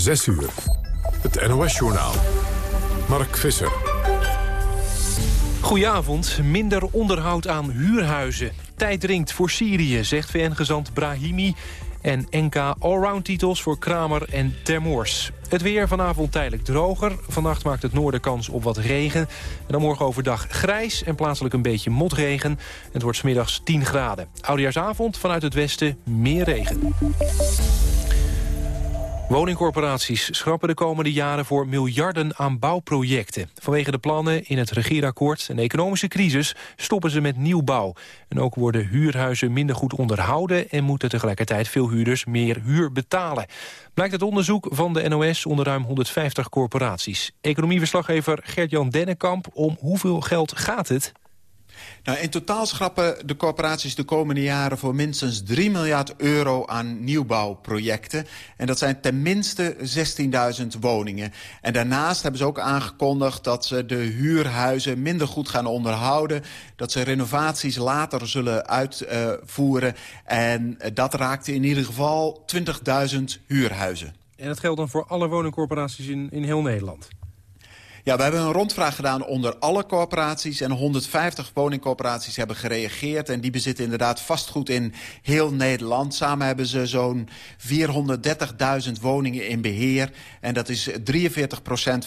6 uur. Het NOS-journaal. Mark Visser. Goedenavond. Minder onderhoud aan huurhuizen. Tijd dringt voor Syrië, zegt VN-gezant Brahimi. En NK Allround titels voor Kramer en Termoors. Het weer vanavond tijdelijk droger. Vannacht maakt het noorden kans op wat regen. En dan morgen overdag grijs en plaatselijk een beetje motregen. Het wordt smiddags 10 graden. Oudejaarsavond vanuit het westen meer regen. Woningcorporaties schrappen de komende jaren voor miljarden aan bouwprojecten. Vanwege de plannen in het regeerakkoord en de economische crisis stoppen ze met nieuwbouw. En ook worden huurhuizen minder goed onderhouden en moeten tegelijkertijd veel huurders meer huur betalen. Blijkt het onderzoek van de NOS onder ruim 150 corporaties. Economieverslaggever Gert-Jan Dennekamp, om hoeveel geld gaat het? Nou, in totaal schrappen de corporaties de komende jaren voor minstens 3 miljard euro aan nieuwbouwprojecten. En dat zijn tenminste 16.000 woningen. En daarnaast hebben ze ook aangekondigd dat ze de huurhuizen minder goed gaan onderhouden. Dat ze renovaties later zullen uitvoeren. En dat raakte in ieder geval 20.000 huurhuizen. En dat geldt dan voor alle woningcorporaties in, in heel Nederland? Ja, we hebben een rondvraag gedaan onder alle corporaties... en 150 woningcorporaties hebben gereageerd... en die bezitten inderdaad vastgoed in heel Nederland. Samen hebben ze zo'n 430.000 woningen in beheer... en dat is 43%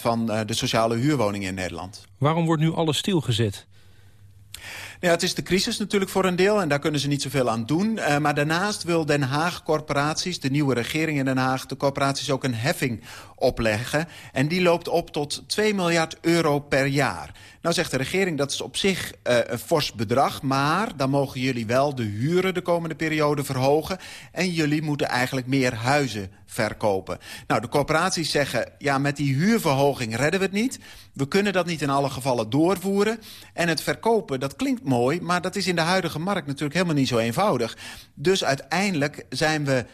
van eh, de sociale huurwoningen in Nederland. Waarom wordt nu alles stilgezet? Ja, het is de crisis natuurlijk voor een deel en daar kunnen ze niet zoveel aan doen. Uh, maar daarnaast wil Den Haag corporaties, de nieuwe regering in Den Haag... de corporaties ook een heffing opleggen. En die loopt op tot 2 miljard euro per jaar. Nou zegt de regering dat is op zich uh, een fors bedrag... maar dan mogen jullie wel de huren de komende periode verhogen... en jullie moeten eigenlijk meer huizen verkopen. Nou, de corporaties zeggen, ja, met die huurverhoging redden we het niet. We kunnen dat niet in alle gevallen doorvoeren. En het verkopen, dat klinkt mooi... maar dat is in de huidige markt natuurlijk helemaal niet zo eenvoudig. Dus uiteindelijk zijn we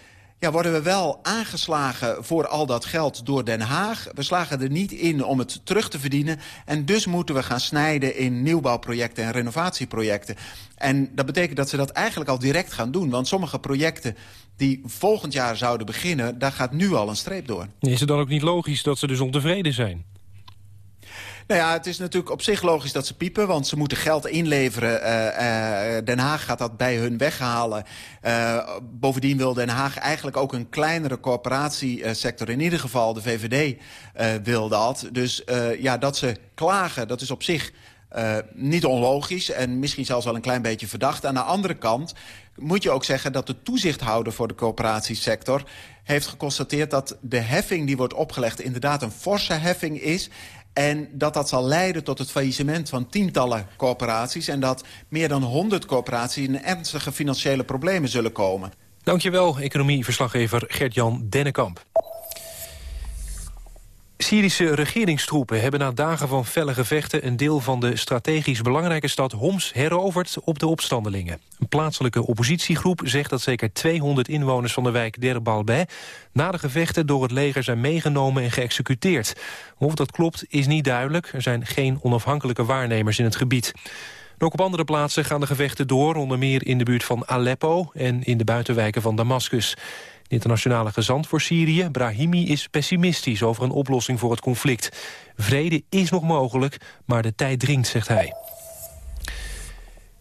ja, worden we wel aangeslagen voor al dat geld door Den Haag. We slagen er niet in om het terug te verdienen. En dus moeten we gaan snijden in nieuwbouwprojecten en renovatieprojecten. En dat betekent dat ze dat eigenlijk al direct gaan doen. Want sommige projecten die volgend jaar zouden beginnen... daar gaat nu al een streep door. Is het dan ook niet logisch dat ze dus ontevreden zijn? Nou ja, het is natuurlijk op zich logisch dat ze piepen... want ze moeten geld inleveren. Uh, uh, Den Haag gaat dat bij hun weghalen. Uh, bovendien wil Den Haag eigenlijk ook een kleinere corporatiesector. In ieder geval de VVD wil dat. Dus ja, dat ze klagen, dat is op zich... Niet onlogisch en misschien zelfs wel een klein beetje verdacht. Aan de andere kant moet je ook zeggen dat de toezichthouder voor de coöperatiesector heeft geconstateerd dat de heffing die wordt opgelegd inderdaad een forse heffing is. En dat dat zal leiden tot het faillissement van tientallen corporaties... en dat meer dan 100 corporaties in ernstige financiële problemen zullen komen. Dankjewel, economieverslaggever Gert-Jan Dennekamp. Syrische regeringstroepen hebben na dagen van felle gevechten... een deel van de strategisch belangrijke stad Homs heroverd op de opstandelingen. Een plaatselijke oppositiegroep zegt dat zeker 200 inwoners van de wijk Derbalbeh... na de gevechten door het leger zijn meegenomen en geëxecuteerd. Of dat klopt is niet duidelijk. Er zijn geen onafhankelijke waarnemers in het gebied. ook op andere plaatsen gaan de gevechten door, onder meer in de buurt van Aleppo... en in de buitenwijken van Damascus. De internationale gezant voor Syrië, Brahimi, is pessimistisch over een oplossing voor het conflict. Vrede is nog mogelijk, maar de tijd dringt, zegt hij.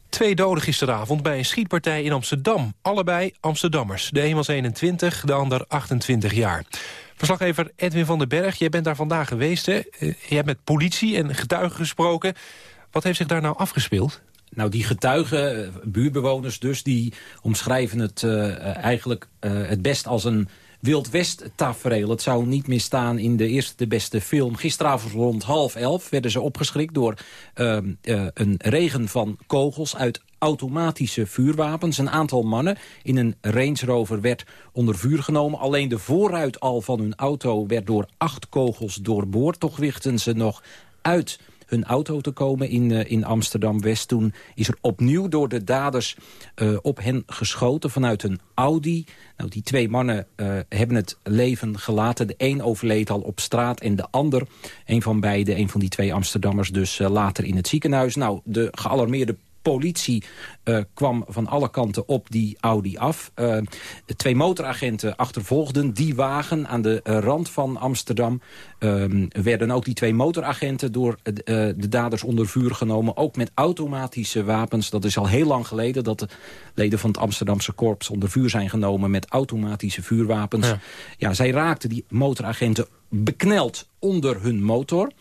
Twee doden gisteravond bij een schietpartij in Amsterdam. Allebei Amsterdammers. De een was 21, de ander 28 jaar. Verslaggever Edwin van den Berg, jij bent daar vandaag geweest. Hè? Eh, je hebt met politie en getuigen gesproken. Wat heeft zich daar nou afgespeeld? Nou, die getuigen, eh, buurbewoners dus, die omschrijven het uh, eigenlijk uh, het best als een Wild West tafereel. Het zou niet meer staan in de eerste de beste film. Gisteravond rond half elf werden ze opgeschrikt door uh, een regen van kogels uit automatische vuurwapens. Een aantal mannen in een Range Rover werd onder vuur genomen. Alleen de voorruit al van hun auto werd door acht kogels doorboord. Toch wichten ze nog uit hun auto te komen in, uh, in Amsterdam-West. Toen is er opnieuw door de daders uh, op hen geschoten vanuit een Audi. Nou, die twee mannen uh, hebben het leven gelaten. De een overleed al op straat en de ander, een van beide, een van die twee Amsterdammers... dus later in het ziekenhuis. Nou, de gealarmeerde politie uh, kwam van alle kanten op die Audi af. Uh, twee motoragenten achtervolgden die wagen aan de uh, rand van Amsterdam. Ehm, werden ook die twee motoragenten door de daders onder vuur genomen. Ook met automatische wapens. Dat is al heel lang geleden dat de leden van het Amsterdamse korps onder vuur zijn genomen met automatische vuurwapens. Ja, ja zij raakten die motoragenten bekneld onder hun motor.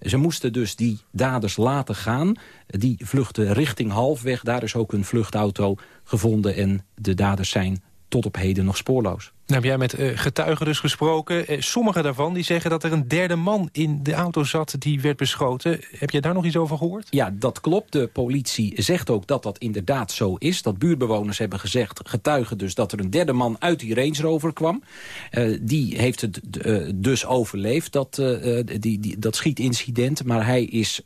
Ze moesten dus die daders laten gaan. Die vluchten richting halfweg. Daar is ook een vluchtauto gevonden. En de daders zijn tot op heden nog spoorloos. Nou, heb jij met uh, getuigen dus gesproken. Uh, sommige daarvan die zeggen dat er een derde man in de auto zat die werd beschoten. Heb jij daar nog iets over gehoord? Ja, dat klopt. De politie zegt ook dat dat inderdaad zo is. Dat buurtbewoners hebben gezegd, getuigen dus, dat er een derde man uit die Range Rover kwam. Uh, die heeft het dus overleefd, dat, die, die, dat schietincident. Maar hij is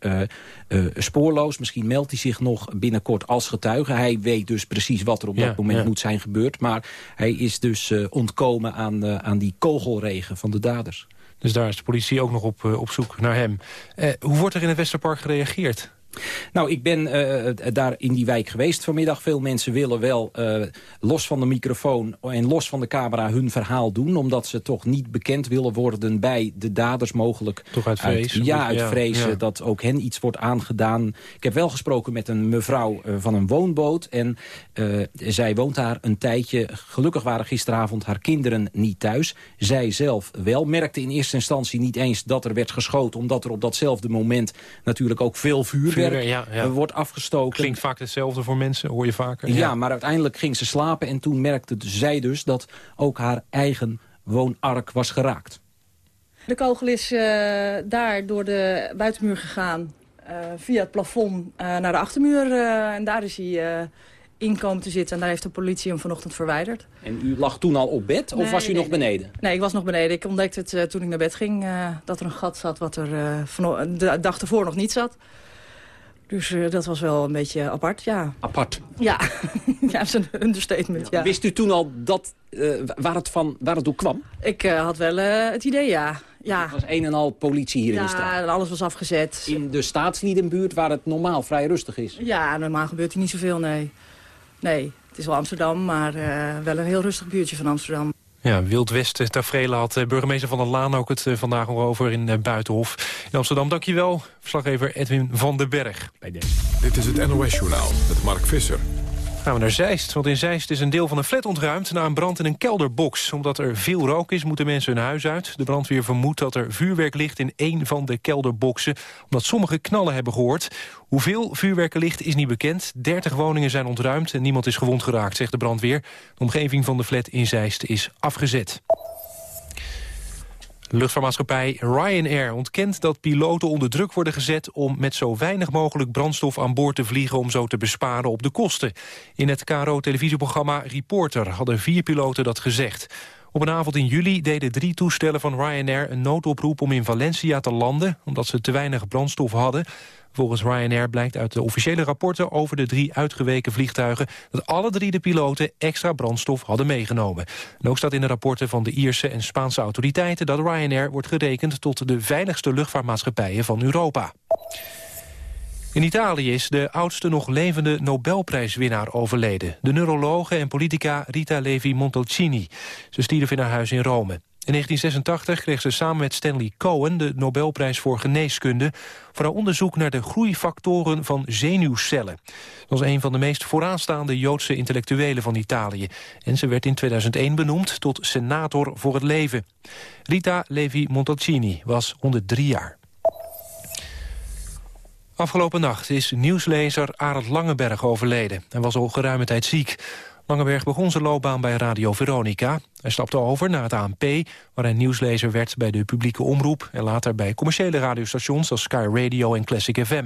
spoorloos. Misschien meldt hij zich nog binnenkort als getuige. Hij weet dus precies wat er op dat moment moet zijn gebeurd. Maar hij is dus ontkomen aan, uh, aan die kogelregen van de daders. Dus daar is de politie ook nog op, uh, op zoek naar hem. Uh, hoe wordt er in het Westerpark gereageerd? Nou, ik ben uh, daar in die wijk geweest vanmiddag. Veel mensen willen wel uh, los van de microfoon en los van de camera hun verhaal doen. Omdat ze toch niet bekend willen worden bij de daders mogelijk. Toch uit vrees? ja, uit ja, ja. dat ook hen iets wordt aangedaan. Ik heb wel gesproken met een mevrouw uh, van een woonboot. En zij woont daar een tijdje. Gelukkig waren gisteravond haar kinderen niet thuis. Zij zelf wel. Merkte in eerste instantie niet eens dat er werd geschoten. Omdat er op datzelfde moment natuurlijk ook veel vuur werd ja, ja. wordt afgestoken. Klinkt vaak hetzelfde voor mensen, hoor je vaker. Ja, ja, maar uiteindelijk ging ze slapen en toen merkte zij dus dat ook haar eigen woonark was geraakt. De kogel is uh, daar door de buitenmuur gegaan, uh, via het plafond uh, naar de achtermuur. en daar is hij in komen te zitten. En daar heeft de politie hem vanochtend verwijderd. En u lag toen al op bed of nee, was u nee, nog beneden? Nee, ik was nog beneden. Ik ontdekte het uh, toen ik naar bed ging uh, dat er een gat zat wat er uh, de dag ervoor nog niet zat. Dus uh, dat was wel een beetje apart, ja. Apart? Ja, ja dat is een understatement, ja. Wist u toen al dat, uh, waar, het van, waar het door kwam? Ik uh, had wel het idee, ja. ja. Er was een en al politie hier ja, in de stad? Ja, alles was afgezet. In de staatsliedenbuurt waar het normaal vrij rustig is? Ja, normaal gebeurt hier niet zoveel, nee. Nee, het is wel Amsterdam, maar wel een heel rustig buurtje van Amsterdam. Ja, Wild West tafereelen had burgemeester Van der Laan ook het vandaag nog over in Buitenhof. In Amsterdam, dankjewel. Verslaggever Edwin van den Berg. Bij deze. Dit is het NOS-journaal met Mark Visser. Gaan we naar Zeist, want in Zeist is een deel van een flat ontruimd... na een brand in een kelderbox. Omdat er veel rook is, moeten mensen hun huis uit. De brandweer vermoedt dat er vuurwerk ligt in één van de kelderboxen... omdat sommige knallen hebben gehoord. Hoeveel vuurwerk er ligt is niet bekend. 30 woningen zijn ontruimd en niemand is gewond geraakt, zegt de brandweer. De omgeving van de flat in Zeist is afgezet. Luchtvaartmaatschappij Ryanair ontkent dat piloten onder druk worden gezet... om met zo weinig mogelijk brandstof aan boord te vliegen... om zo te besparen op de kosten. In het KRO-televisieprogramma Reporter hadden vier piloten dat gezegd. Op een avond in juli deden drie toestellen van Ryanair een noodoproep om in Valencia te landen... omdat ze te weinig brandstof hadden. Volgens Ryanair blijkt uit de officiële rapporten over de drie uitgeweken vliegtuigen... dat alle drie de piloten extra brandstof hadden meegenomen. En ook staat in de rapporten van de Ierse en Spaanse autoriteiten... dat Ryanair wordt gerekend tot de veiligste luchtvaartmaatschappijen van Europa. In Italië is de oudste nog levende Nobelprijswinnaar overleden. De neurologe en politica Rita Levi-Montalcini. Ze stierf in haar huis in Rome. In 1986 kreeg ze samen met Stanley Cohen de Nobelprijs voor geneeskunde... voor haar onderzoek naar de groeifactoren van zenuwcellen. Dat was een van de meest vooraanstaande Joodse intellectuelen van Italië. En ze werd in 2001 benoemd tot senator voor het leven. Rita Levi-Montalcini was 103 jaar. Afgelopen nacht is nieuwslezer Arend Langeberg overleden. Hij was al geruime tijd ziek. Langeberg begon zijn loopbaan bij Radio Veronica. Hij stapte over naar het ANP, waar hij nieuwslezer werd bij de publieke omroep... en later bij commerciële radiostations als Sky Radio en Classic FM.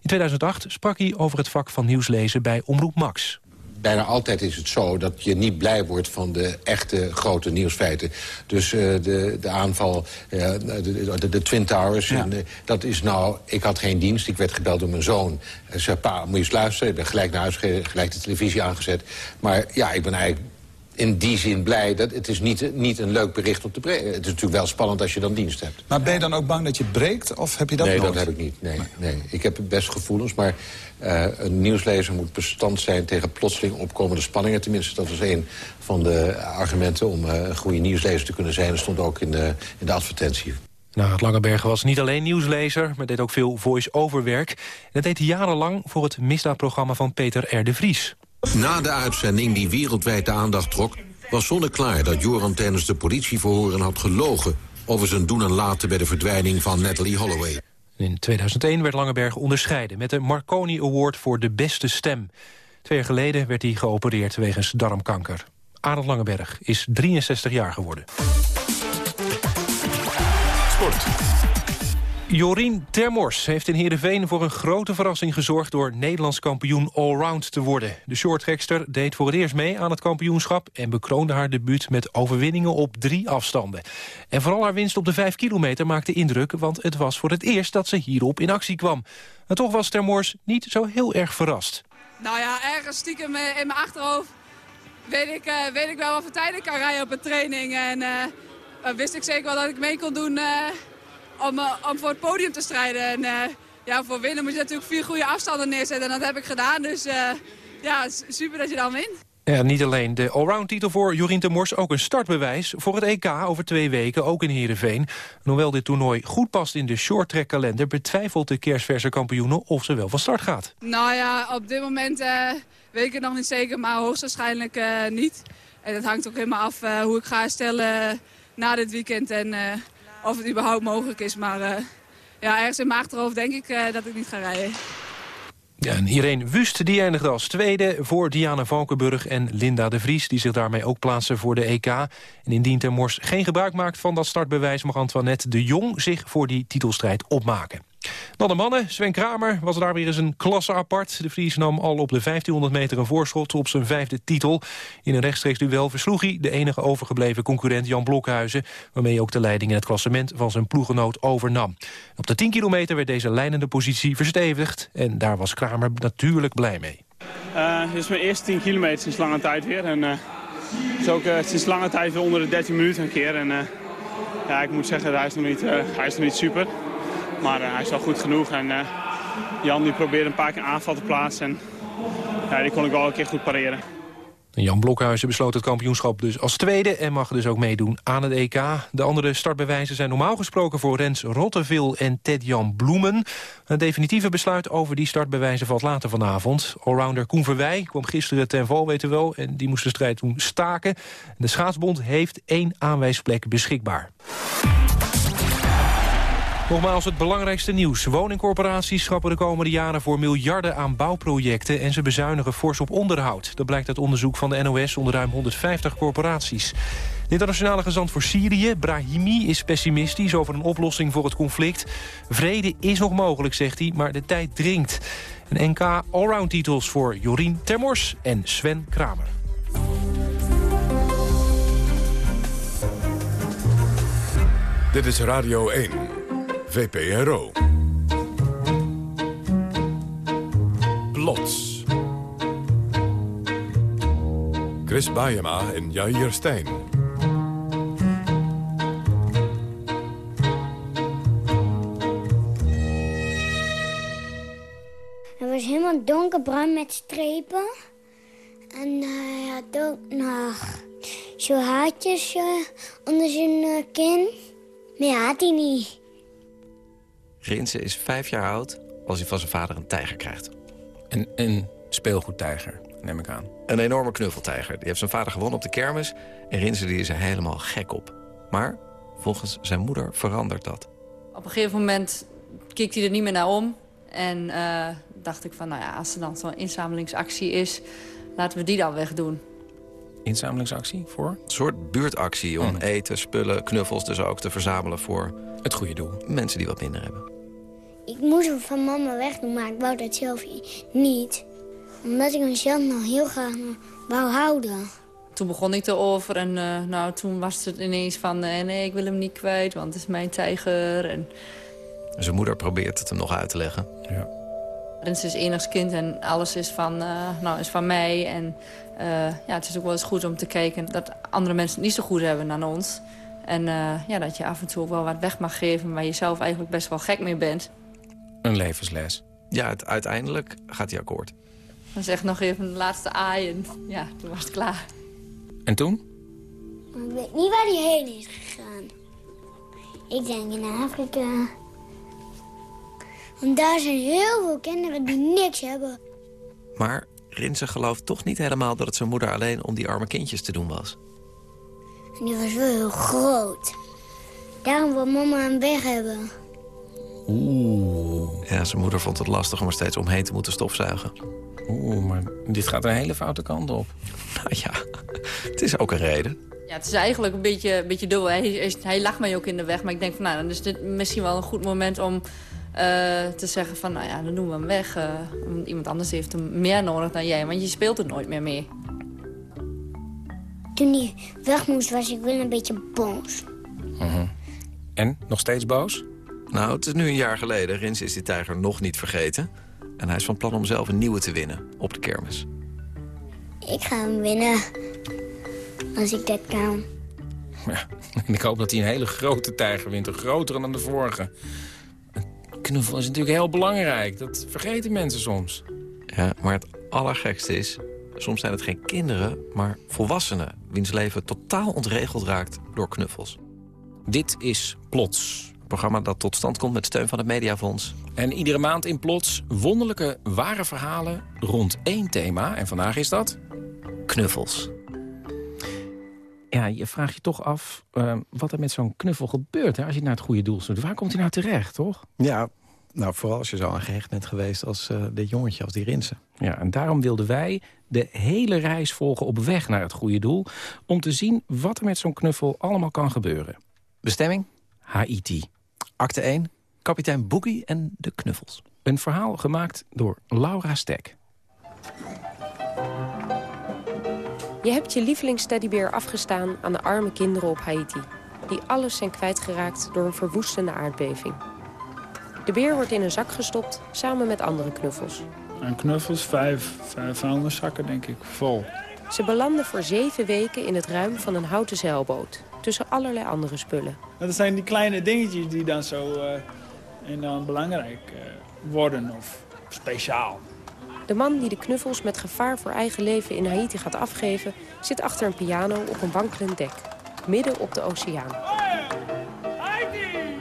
In 2008 sprak hij over het vak van nieuwslezen bij Omroep Max bijna altijd is het zo dat je niet blij wordt van de echte grote nieuwsfeiten. Dus uh, de, de aanval, uh, de, de, de, Twin Towers, ja. en, uh, dat is nou... Ik had geen dienst, ik werd gebeld door mijn zoon. Hij zei, pa, moet je eens luisteren? Ik ben gelijk naar huis, gelijk de televisie aangezet. Maar ja, ik ben eigenlijk in die zin blij. Dat, het is niet, niet een leuk bericht om te breken. Het is natuurlijk wel spannend als je dan dienst hebt. Maar ben je dan ook bang dat je breekt? Of heb je dat nee, nooit? dat heb ik niet. Nee, nee. Ik heb best gevoelens, maar uh, een nieuwslezer moet bestand zijn... tegen plotseling opkomende spanningen. Tenminste, dat was een van de argumenten om uh, een goede nieuwslezer te kunnen zijn. Dat stond ook in de, in de advertentie. Nou, het Langeberg was niet alleen nieuwslezer, maar deed ook veel voice-over werk. En dat deed hij jarenlang voor het misdaadprogramma van Peter R. de Vries. Na de uitzending die wereldwijd de aandacht trok... was zonneklaar dat Joram tijdens de politieverhoren had gelogen... over zijn doen en laten bij de verdwijning van Natalie Holloway. In 2001 werd Langeberg onderscheiden met de Marconi Award voor de beste stem. Twee jaar geleden werd hij geopereerd wegens darmkanker. Arnold Langeberg is 63 jaar geworden. Sport. Jorien Termors heeft in Heerenveen voor een grote verrassing gezorgd... door Nederlands kampioen allround te worden. De shorttrekster deed voor het eerst mee aan het kampioenschap... en bekroonde haar debuut met overwinningen op drie afstanden. En vooral haar winst op de vijf kilometer maakte indruk... want het was voor het eerst dat ze hierop in actie kwam. En toch was Termors niet zo heel erg verrast. Nou ja, ergens stiekem in mijn achterhoofd... weet ik, uh, weet ik wel wat voor tijd ik kan rijden op een training... En, uh, wist ik zeker wel dat ik mee kon doen om, uh, om voor het podium te strijden. En uh, ja, voor winnen moet je natuurlijk vier goede afstanden neerzetten. En dat heb ik gedaan. Dus ja, super dat je dan wint. Ja, niet alleen de allround-titel voor Jorien de Mors, ook een startbewijs voor het EK over twee weken, ook in Heerenveen. En hoewel dit toernooi goed past in de shorttrack-kalender, betwijfelt de kerstverse kampioene of ze wel van start gaat. Nou ja, op dit moment weet ik het nog niet zeker, maar hoogstwaarschijnlijk niet. En dat hangt ook helemaal af hoe ik ga stellen na dit weekend en uh, of het überhaupt mogelijk is. Maar uh, ja, ergens in achterhoofd denk ik uh, dat ik niet ga rijden. Ja, en Irene Wust die eindigde als tweede voor Diana Valkenburg en Linda de Vries... die zich daarmee ook plaatsen voor de EK. En indien Ter Mors geen gebruik maakt van dat startbewijs... mag Antoinette de Jong zich voor die titelstrijd opmaken. Dan de mannen. Sven Kramer was daar weer eens een klasse apart. De Vries nam al op de 1500 meter een voorschot op zijn vijfde titel. In een rechtstreeks duel versloeg hij de enige overgebleven concurrent Jan Blokhuizen... waarmee hij ook de leiding in het klassement van zijn ploegenoot overnam. Op de 10 kilometer werd deze leidende positie verstevigd... en daar was Kramer natuurlijk blij mee. Uh, dit is mijn eerste 10 kilometer sinds lange tijd weer. En uh, het is ook uh, sinds lange tijd weer onder de 13 minuten een keer. En ja, ik moet zeggen, hij is nog niet, hij is nog niet super. Maar uh, hij is wel goed genoeg. En uh, Jan die probeerde een paar keer aanval te plaatsen. En ja, die kon ik wel een keer goed pareren. Jan Blokhuizen besloot het kampioenschap dus als tweede... en mag dus ook meedoen aan het EK. De andere startbewijzen zijn normaal gesproken voor Rens Rotteveel en Ted-Jan Bloemen. Een definitieve besluit over die startbewijzen valt later vanavond. Allrounder Koen Verwij kwam gisteren ten val, weten wel... en die moest de strijd toen staken. De schaatsbond heeft één aanwijsplek beschikbaar. Nogmaals het belangrijkste nieuws. Woningcorporaties schrappen de komende jaren voor miljarden aan bouwprojecten... en ze bezuinigen fors op onderhoud. Dat blijkt uit onderzoek van de NOS onder ruim 150 corporaties. De internationale gezant voor Syrië, Brahimi, is pessimistisch over een oplossing voor het conflict. Vrede is nog mogelijk, zegt hij, maar de tijd dringt. Een NK allround titels voor Jorien Termors en Sven Kramer. Dit is Radio 1. VPRO. Plots. Chris Baayema en Jair Stijn. Het was helemaal donkerbruin met strepen. En hij had ook nog zo haartjes uh, onder zijn uh, kin. Meer had hij niet. Rinse is vijf jaar oud als hij van zijn vader een tijger krijgt. Een, een speelgoedtijger, neem ik aan. Een enorme knuffeltijger. Die heeft zijn vader gewonnen op de kermis. En Rinse die is er helemaal gek op. Maar volgens zijn moeder verandert dat. Op een gegeven moment keek hij er niet meer naar om. En uh, dacht ik van, nou ja, als er dan zo'n inzamelingsactie is... laten we die dan wegdoen. Inzamelingsactie voor? Een soort buurtactie om Hmm. eten, spullen, knuffels dus ook te verzamelen voor... Het goede doel. Mensen die wat minder hebben. Ik moest hem van mama wegdoen, maar ik wou dat zelf niet. Omdat ik hem zelf nog heel graag wou houden. Toen begon ik erover en uh, nou, toen was het ineens van... Uh, nee, ik wil hem niet kwijt, want het is mijn tijger. En... Zijn moeder probeert het hem nog uit te leggen. Ja. Rins is enigskind en alles is van, uh, nou, is van mij. En uh, ja, het is ook wel eens goed om te kijken dat andere mensen het niet zo goed hebben dan ons. En uh, ja, dat je af en toe ook wel wat weg mag geven... waar je zelf eigenlijk best wel gek mee bent. Een levensles. Ja, het, uiteindelijk gaat hij akkoord. Dan zeg nog even de laatste aai en ja, toen was het klaar. En toen? Ik weet niet waar hij heen is gegaan. Ik denk in Afrika. Want daar zijn heel veel kinderen die niks hebben. Maar Rinse gelooft toch niet helemaal dat het zijn moeder alleen om die arme kindjes te doen was. En die was wel heel groot. Daarom wil mama hem weg hebben. Oeh. Ja, zijn moeder vond het lastig om er steeds omheen te moeten stofzuigen. Oeh, maar dit gaat een hele foute kant op. Nou ja, het is ook een reden. Ja, het is eigenlijk een beetje, een beetje dubbel. Hij, hij lag mij ook in de weg, maar ik denk van nou, dan is dit misschien wel een goed moment om uh, te zeggen van nou ja, dan doen we hem weg. Uh, iemand anders heeft hem meer nodig dan jij, want je speelt er nooit meer mee. Toen hij weg moest, was ik wel een beetje boos. Uh -huh. En? Nog steeds boos? Nou, het is nu een jaar geleden. Rins is die tijger nog niet vergeten. En hij is van plan om zelf een nieuwe te winnen op de kermis. Ik ga hem winnen. Als ik dat kan. Ja, en ik hoop dat hij een hele grote tijger wint. Een grotere dan de vorige. Een knuffel is natuurlijk heel belangrijk. Dat vergeten mensen soms. Ja, maar het allergekste is... soms zijn het geen kinderen, maar volwassenen... wiens leven totaal ontregeld raakt door knuffels. Dit is Plots. Programma dat tot stand komt met steun van het Mediafonds. En iedere maand in Plots wonderlijke, ware verhalen rond één thema. En vandaag is dat... Knuffels. Ja, je vraagt je toch af uh, wat er met zo'n knuffel gebeurt... Hè, als je naar het goede doel zoekt. Waar komt hij nou terecht, toch? Ja, nou, vooral als je zo aangehecht bent geweest als uh, dit jongetje, als die Rinsen. Ja, en daarom wilden wij de hele reis volgen op weg naar het goede doel... om te zien wat er met zo'n knuffel allemaal kan gebeuren. Bestemming? Haiti. Acte 1, kapitein Boogie en de knuffels. Een verhaal gemaakt door Laura Stek. Je hebt je lievelingsteddybeer afgestaan aan de arme kinderen op Haiti... die alles zijn kwijtgeraakt door een verwoestende aardbeving. De beer wordt in een zak gestopt samen met andere knuffels. En knuffels, vijf, vijf vuilniszakken denk ik, vol. Ze belanden voor zeven weken in het ruim van een houten zeilboot... tussen allerlei andere spullen. Dat zijn die kleine dingetjes die dan zo uh, en dan belangrijk uh, worden of speciaal. De man die de knuffels met gevaar voor eigen leven in Haiti gaat afgeven... zit achter een piano op een wankelend dek, midden op de oceaan.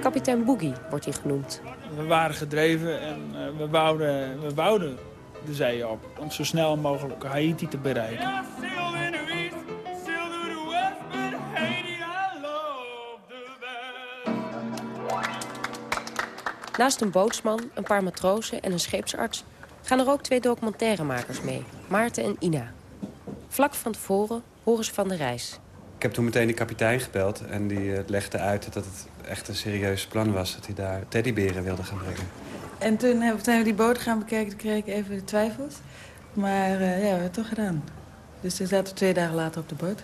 Kapitein Boogie wordt hij genoemd. We waren gedreven en uh, we, wouden, we wouden de zee op... om zo snel mogelijk Haiti te bereiken. Naast een bootsman, een paar matrozen en een scheepsarts... gaan er ook twee documentairemakers mee, Maarten en Ina. Vlak van tevoren horen ze van de reis. Ik heb toen meteen de kapitein gebeld en die uh, legde uit dat het echt een serieus plan was... dat hij daar teddyberen wilde gaan brengen. En toen hebben we die boot gaan bekijken, toen kreeg ik even de twijfels. Maar uh, ja, we hebben het toch gedaan. Dus toen zaten we twee dagen later op de boot.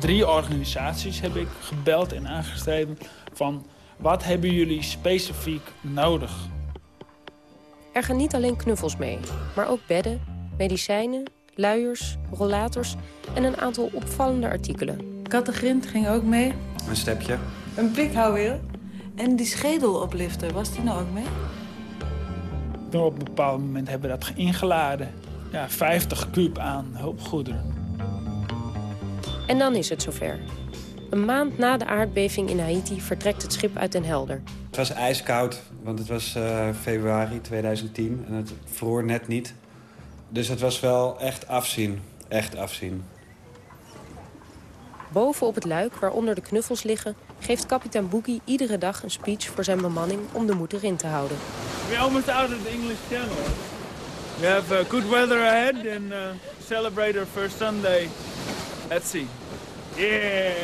Drie organisaties heb ik gebeld en aangeschreven van... wat hebben jullie specifiek nodig? Er gaan niet alleen knuffels mee, maar ook bedden, medicijnen, luiers, rollators en een aantal opvallende artikelen. Kattengrind ging ook mee. Een stepje. Een pikhouweel. En die schedeloplifter, was die nou ook mee? Toen op een bepaald moment hebben we dat ingeladen. Ja, 50 kuub aan hulpgoederen. En dan is het zover. Een maand na de aardbeving in Haiti vertrekt het schip uit Den Helder. Het was ijskoud, want het was uh, februari 2010 en het vroor net niet. Dus het was wel echt afzien. Echt afzien. Boven op het luik, waaronder de knuffels liggen... geeft kapitein Boogie iedere dag een speech voor zijn bemanning... om de moed erin te houden. We're almost out of the English Channel. We have uh, good weather ahead and uh, celebrate our first Sunday at sea. Yeah!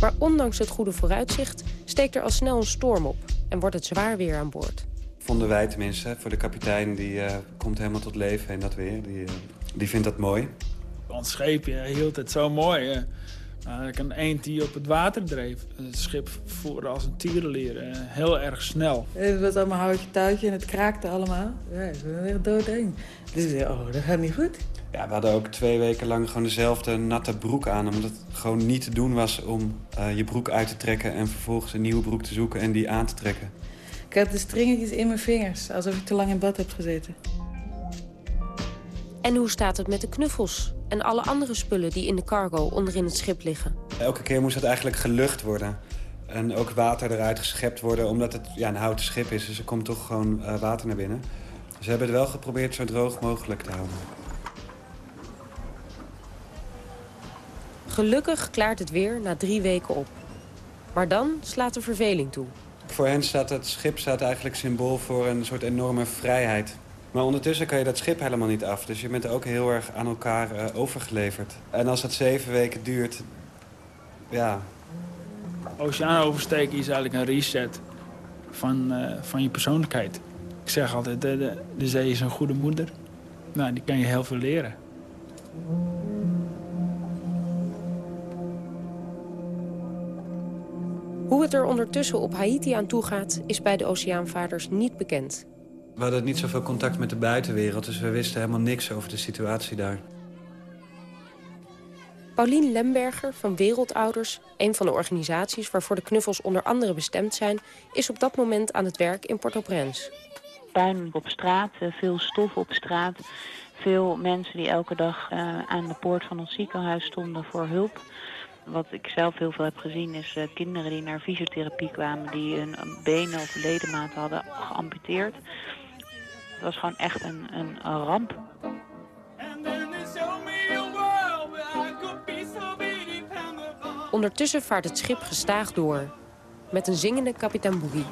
Maar ondanks het goede vooruitzicht steekt er al snel een storm op en wordt het zwaar weer aan boord. Vonden wij tenminste, voor de kapitein, die uh, komt helemaal tot leven in dat weer. Die, uh, die vindt dat mooi. ons scheepje hield het zo mooi. Uh, ik een eend die op het water dreef. Het schip voerde als een tierenlier. Uh, heel erg snel. Het was allemaal houtje touwtje en het kraakte allemaal. Ja, het was echt doodeng. Dus ik oh, dat gaat niet goed. Ja, we hadden ook twee weken lang gewoon dezelfde natte broek aan. Omdat het gewoon niet te doen was om uh, je broek uit te trekken... en vervolgens een nieuwe broek te zoeken en die aan te trekken. Ik had de stringetjes in mijn vingers, alsof ik te lang in bad heb gezeten. En hoe staat het met de knuffels en alle andere spullen die in de cargo onderin het schip liggen? Elke keer moest het eigenlijk gelucht worden. En ook water eruit geschept worden, omdat het ja, een houten schip is. Dus er komt toch gewoon uh, water naar binnen. Ze hebben het wel geprobeerd zo droog mogelijk te houden. Gelukkig klaart het weer na drie weken op. Maar dan slaat de verveling toe. Voor hen staat het schip staat eigenlijk symbool voor een soort enorme vrijheid. Maar ondertussen kan je dat schip helemaal niet af. Dus je bent ook heel erg aan elkaar uh, overgeleverd. En als dat zeven weken duurt, ja... Oceaan oversteken is eigenlijk een reset van, uh, van je persoonlijkheid. Ik zeg altijd, de, de, de zee is een goede moeder. Nou, die kan je heel veel leren. Hoe het er ondertussen op Haiti aan toe gaat, is bij de oceaanvaarders niet bekend. We hadden niet zoveel contact met de buitenwereld, dus we wisten helemaal niks over de situatie daar. Paulien Lemberger van Wereldouders, een van de organisaties waarvoor de knuffels onder andere bestemd zijn, is op dat moment aan het werk in Port-au-Prince. Puin op straat, eh, veel stof op straat, veel mensen die elke dag uh, aan de poort van ons ziekenhuis stonden voor hulp. Wat ik zelf heel veel heb gezien is uh, kinderen die naar fysiotherapie kwamen... die hun benen of ledematen hadden geamputeerd. Het was gewoon echt een, een, een ramp. Ondertussen vaart het schip gestaag door. Met een zingende kapitein Boogie.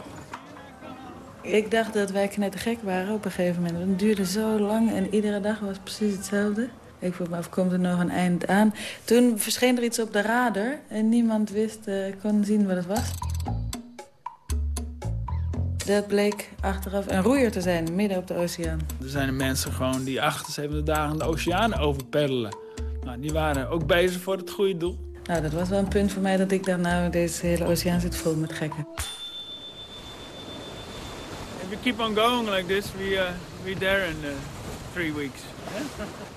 Ik dacht dat wij knettergek waren op een gegeven moment. Het duurde zo lang en iedere dag was precies hetzelfde. Ik vroeg me af, komt er nog een eind aan? Toen verscheen er iets op de radar en niemand wist, uh, kon zien wat het was. Dat bleek achteraf een roeier te zijn, midden op de oceaan. Er zijn mensen gewoon die 78 dagen de oceaan overpeddelen. Nou, die waren ook bezig voor het goede doel. Nou, dat was wel een punt voor mij dat ik dacht, nou, deze hele oceaan zit vol met gekken. If we keep on going like this, we, uh, we there uh, three weeks.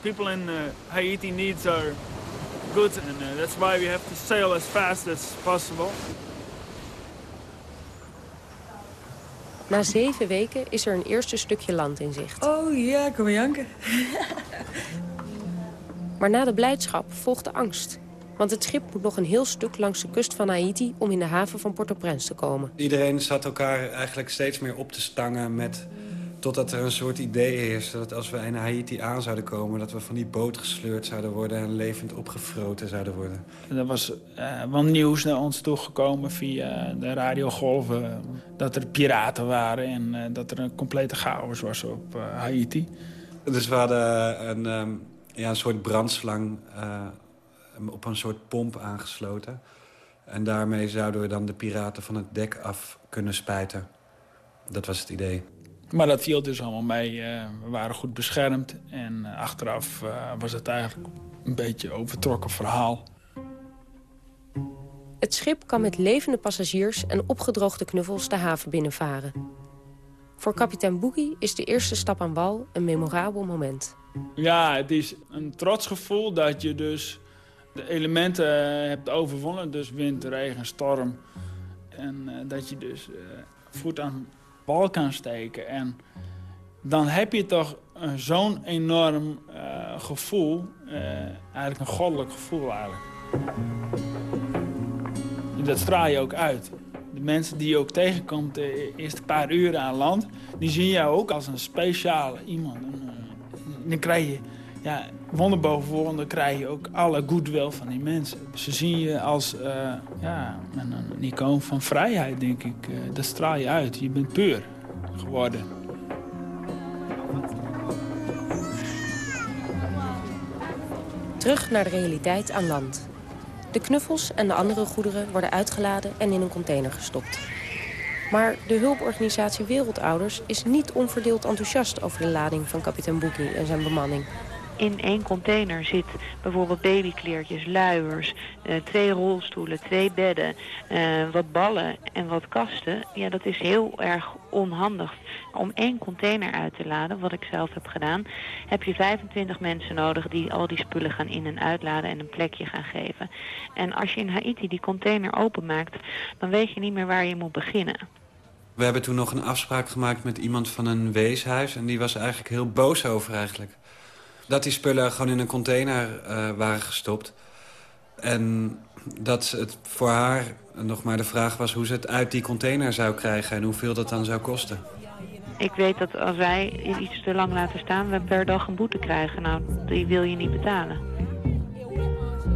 People in uh, Haiti needs our goods, and uh, that's why we have to sail as fast as possible. Na zeven weken is er een eerste stukje land in zicht. Oh ja, kom maar janken. maar na de blijdschap volgt de angst. Want het schip moet nog een heel stuk langs de kust van Haiti... om in de haven van Port-au-Prince te komen. Iedereen zat elkaar eigenlijk steeds meer op te stangen met... totdat er een soort idee is dat als we in Haiti aan zouden komen... dat we van die boot gesleurd zouden worden en levend opgefroten zouden worden. Er was uh, wel nieuws naar ons toegekomen via de radiogolven... dat er piraten waren en uh, dat er een complete chaos was op uh, Haiti. Dus we hadden een, um, ja, een soort brandslang op een soort pomp aangesloten. En daarmee zouden we dan de piraten van het dek af kunnen spijten. Dat was het idee. Maar dat viel dus allemaal mee. Uh, we waren goed beschermd. En uh, achteraf uh, was het eigenlijk een beetje overtrokken verhaal. Het schip kan met levende passagiers en opgedroogde knuffels de haven binnenvaren. Voor kapitein Boogie is de eerste stap aan wal een memorabel moment. Ja, het is een trots gevoel dat je dus de elementen hebt overwonnen. Dus wind, regen, storm. En uh, dat je dus voet aan wal kan steken. En dan heb je toch zo'n enorm gevoel. eigenlijk een goddelijk gevoel eigenlijk. Dat straal je ook uit. De mensen die je ook tegenkomt de eerste paar uren aan land... die zien jou ook als een speciale iemand. En, dan krijg je ja, wonder boven wonder krijg je ook alle goodwill van die mensen. Ze zien je als uh, ja, een, icoon van vrijheid, denk ik. Uh, dat straal je uit. Je bent puur geworden. Terug naar de realiteit aan land. De knuffels en de andere goederen worden uitgeladen en in een container gestopt. Maar de hulporganisatie Wereldouders is niet onverdeeld enthousiast over de lading van kapitein Boogie en zijn bemanning. In één container zit bijvoorbeeld babykleertjes, luiers, eh, twee rolstoelen, twee bedden, eh, wat ballen en wat kasten, ja, dat is heel erg onhandig. Om één container uit te laden, wat ik zelf heb gedaan, heb je 25 mensen nodig die al die spullen gaan in- en uitladen en een plekje gaan geven. En als je in Haiti die container openmaakt, dan weet je niet meer waar je moet beginnen. We hebben toen nog een afspraak gemaakt met iemand van een weeshuis... en die was eigenlijk heel boos over eigenlijk. Dat die spullen gewoon in een container uh, waren gestopt. En dat het voor haar nog maar de vraag was... hoe ze het uit die container zou krijgen en hoeveel dat dan zou kosten. Ik weet dat als wij iets te lang laten staan... we per dag een boete krijgen. Nou, die wil je niet betalen.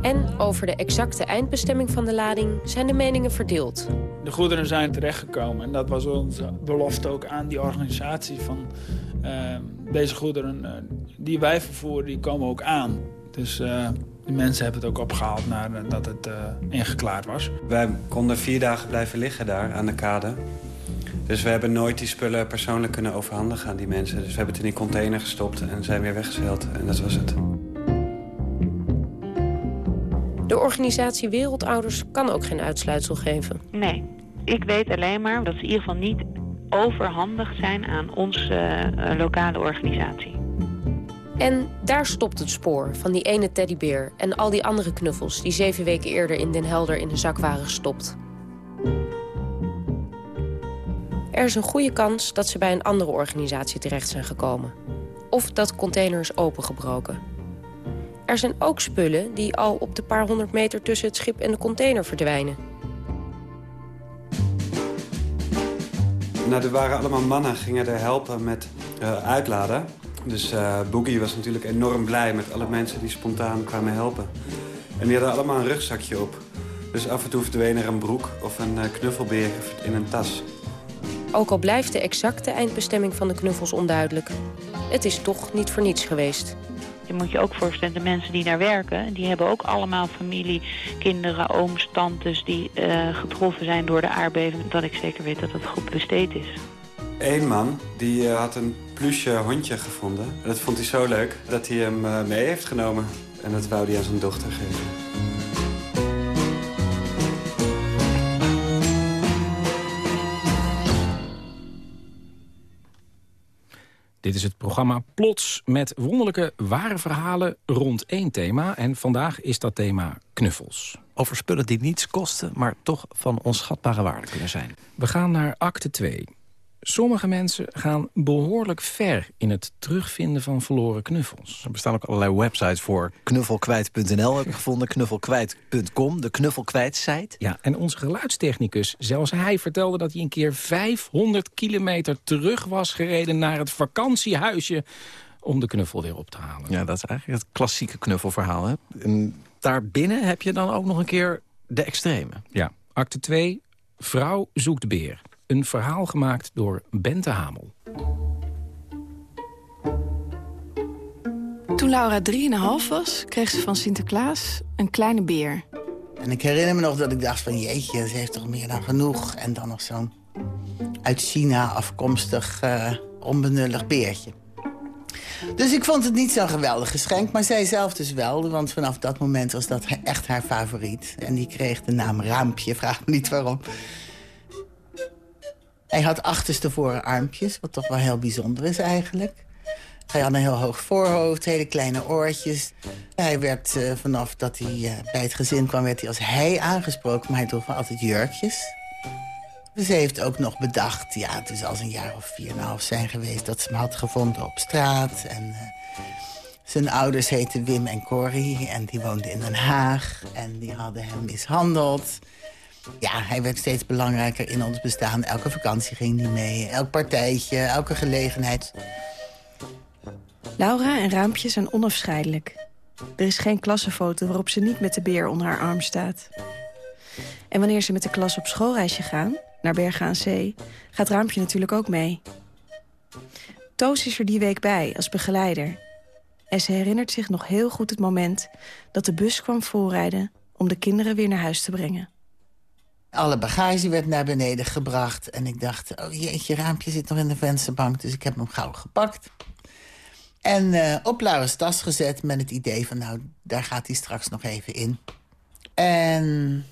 En over de exacte eindbestemming van de lading zijn de meningen verdeeld. De goederen zijn terechtgekomen en dat was onze belofte ook aan die organisatie. Van, deze goederen uh, die wij vervoeren, die komen ook aan. Dus uh, de mensen hebben het ook opgehaald nadat het ingeklaard was. Wij konden vier dagen blijven liggen daar aan de kade. Dus we hebben nooit die spullen persoonlijk kunnen overhandigen aan die mensen. Dus we hebben het in die container gestopt en zijn weer weggezeild. En dat was het. De organisatie Wereldouders kan ook geen uitsluitsel geven. Nee, ik weet alleen maar dat ze in ieder geval niet overhandigd zijn aan onze uh, lokale organisatie. En daar stopt het spoor van die ene teddybeer en al die andere knuffels... die zeven weken eerder in Den Helder in de zak waren gestopt. Er is een goede kans dat ze bij een andere organisatie terecht zijn gekomen. Of dat container is opengebroken. Er zijn ook spullen die al op de paar honderd meter tussen het schip en de container verdwijnen. Nou, er waren allemaal mannen, gingen er helpen met uh, uitladen. Dus uh, Boogie was natuurlijk enorm blij met alle mensen die spontaan kwamen helpen. En die hadden allemaal een rugzakje op. Dus af en toe verdween er een broek of een uh, knuffelbeer in een tas. Ook al blijft de exacte eindbestemming van de knuffels onduidelijk. Het is toch niet voor niets geweest. Je moet je ook voorstellen, de mensen die daar werken... die hebben ook allemaal familie, kinderen, ooms, tantes... die uh, getroffen zijn door de aardbeving. Dat ik zeker weet dat het goed besteed is. Eén man die uh, had een plusje hondje gevonden. Dat vond hij zo leuk dat hij hem uh, mee heeft genomen. En dat wou hij aan zijn dochter geven. Dit is het programma Plots met wonderlijke ware verhalen rond één thema. En vandaag is dat thema knuffels. Over spullen die niets kosten, maar toch van onschatbare waarde kunnen zijn. We gaan naar acte 2. Sommige mensen gaan behoorlijk ver in het terugvinden van verloren knuffels. Er bestaan ook allerlei websites voor. Knuffelkwijt.nl heb ik gevonden, knuffelkwijt.com, de knuffelkwijt-site. Ja, en onze geluidstechnicus, zelfs hij vertelde dat hij een keer 500 kilometer terug was gereden naar het vakantiehuisje om de knuffel weer op te halen. Ja, dat is eigenlijk het klassieke knuffelverhaal. Hè? En daarbinnen heb je dan ook nog een keer de extreme. Ja, acte 2, vrouw zoekt beer. Een verhaal gemaakt door Bente Hamel. Toen Laura 3,5 was, kreeg ze van Sinterklaas een kleine beer. En ik herinner me nog dat ik dacht van jeetje, ze heeft toch meer dan genoeg. En dan nog zo'n uit China afkomstig uh, onbenullig beertje. Dus ik vond het niet zo'n geweldig geschenk, maar zij zelf dus wel. Want vanaf dat moment was dat echt haar favoriet. En die kreeg de naam Raampje, vraag me niet waarom. Hij had achterstevoren armpjes, wat toch wel heel bijzonder is eigenlijk. Hij had een heel hoog voorhoofd, hele kleine oortjes. Hij werd uh, vanaf dat hij uh, bij het gezin kwam, werd hij als hij aangesproken. Maar hij droeg altijd jurkjes. Dus ze heeft ook nog bedacht, ja, het is al een jaar of vier en een half zijn geweest... dat ze hem had gevonden op straat. En uh, zijn ouders heten Wim en Corrie en die woonden in Den Haag. En die hadden hem mishandeld. Ja, hij werd steeds belangrijker in ons bestaan. Elke vakantie ging hij mee, elk partijtje, elke gelegenheid. Laura en Raampje zijn onafscheidelijk. Er is geen klassenfoto waarop ze niet met de beer onder haar arm staat. En wanneer ze met de klas op schoolreisje gaan, naar Bergen aan Zee... gaat Raampje natuurlijk ook mee. Toos is er die week bij als begeleider. En ze herinnert zich nog heel goed het moment dat de bus kwam voorrijden... om de kinderen weer naar huis te brengen. Alle bagage werd naar beneden gebracht. En ik dacht, oh jeetje, raampje zit nog in de vensterbank. Dus ik heb hem gauw gepakt. En uh, op Laura's tas gezet met het idee van... nou, daar gaat hij straks nog even in. En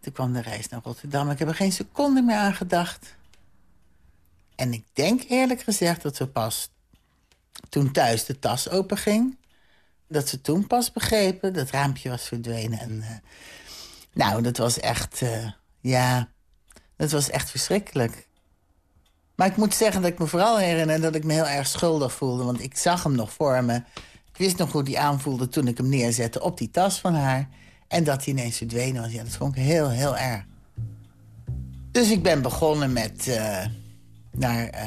toen kwam de reis naar Rotterdam. Ik heb er geen seconde meer aan gedacht. En ik denk eerlijk gezegd dat we pas toen thuis de tas openging... dat ze toen pas begrepen, dat raampje was verdwenen. En, uh, nou, dat was echt, uh, ja, dat was echt verschrikkelijk. Maar ik moet zeggen dat ik me vooral herinner dat ik me heel erg schuldig voelde. Want ik zag hem nog voor me. Ik wist nog hoe hij aanvoelde toen ik hem neerzette op die tas van haar. En dat hij ineens verdwenen was. Ja, dat vond ik heel, heel erg. Dus ik ben begonnen met uh, naar uh,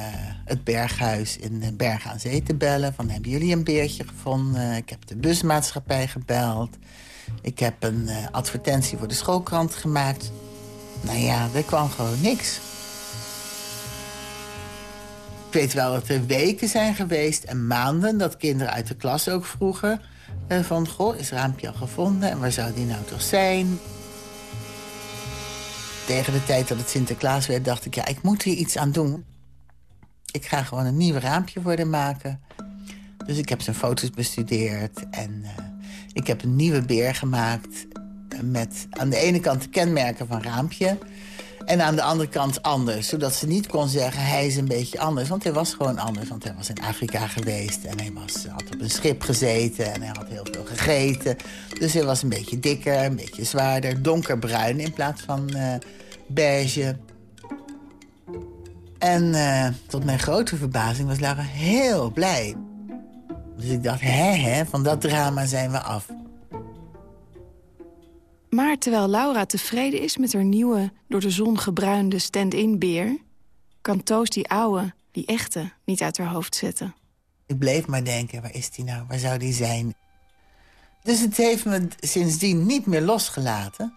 het berghuis in Berg aan Zee te bellen. Van, hebben jullie een beertje gevonden? Ik heb de busmaatschappij gebeld. Ik heb een uh, advertentie voor de schoolkrant gemaakt. Nou ja, er kwam gewoon niks. Ik weet wel dat er weken zijn geweest en maanden... dat kinderen uit de klas ook vroegen... Uh, van, goh, is Raampje al gevonden en waar zou die nou toch zijn? Tegen de tijd dat het Sinterklaas werd, dacht ik... ja, ik moet hier iets aan doen. Ik ga gewoon een nieuw raampje hem maken. Dus ik heb zijn foto's bestudeerd en uh, ik heb een nieuwe beer gemaakt... met aan de ene kant de kenmerken van Raampje... En aan de andere kant anders. Zodat ze niet kon zeggen, hij is een beetje anders. Want hij was gewoon anders. Want hij was in Afrika geweest. En hij was, had op een schip gezeten. En hij had heel veel gegeten. Dus hij was een beetje dikker, een beetje zwaarder. Donkerbruin in plaats van uh, beige. En uh, tot mijn grote verbazing was Laura heel blij. Dus ik dacht, hè, hè, van dat drama zijn we af. Maar terwijl Laura tevreden is met haar nieuwe, door de zon gebruinde stand-in beer... kan Toos die oude, die echte, niet uit haar hoofd zetten. Ik bleef maar denken, waar is die nou? Waar zou die zijn? Dus het heeft me sindsdien niet meer losgelaten.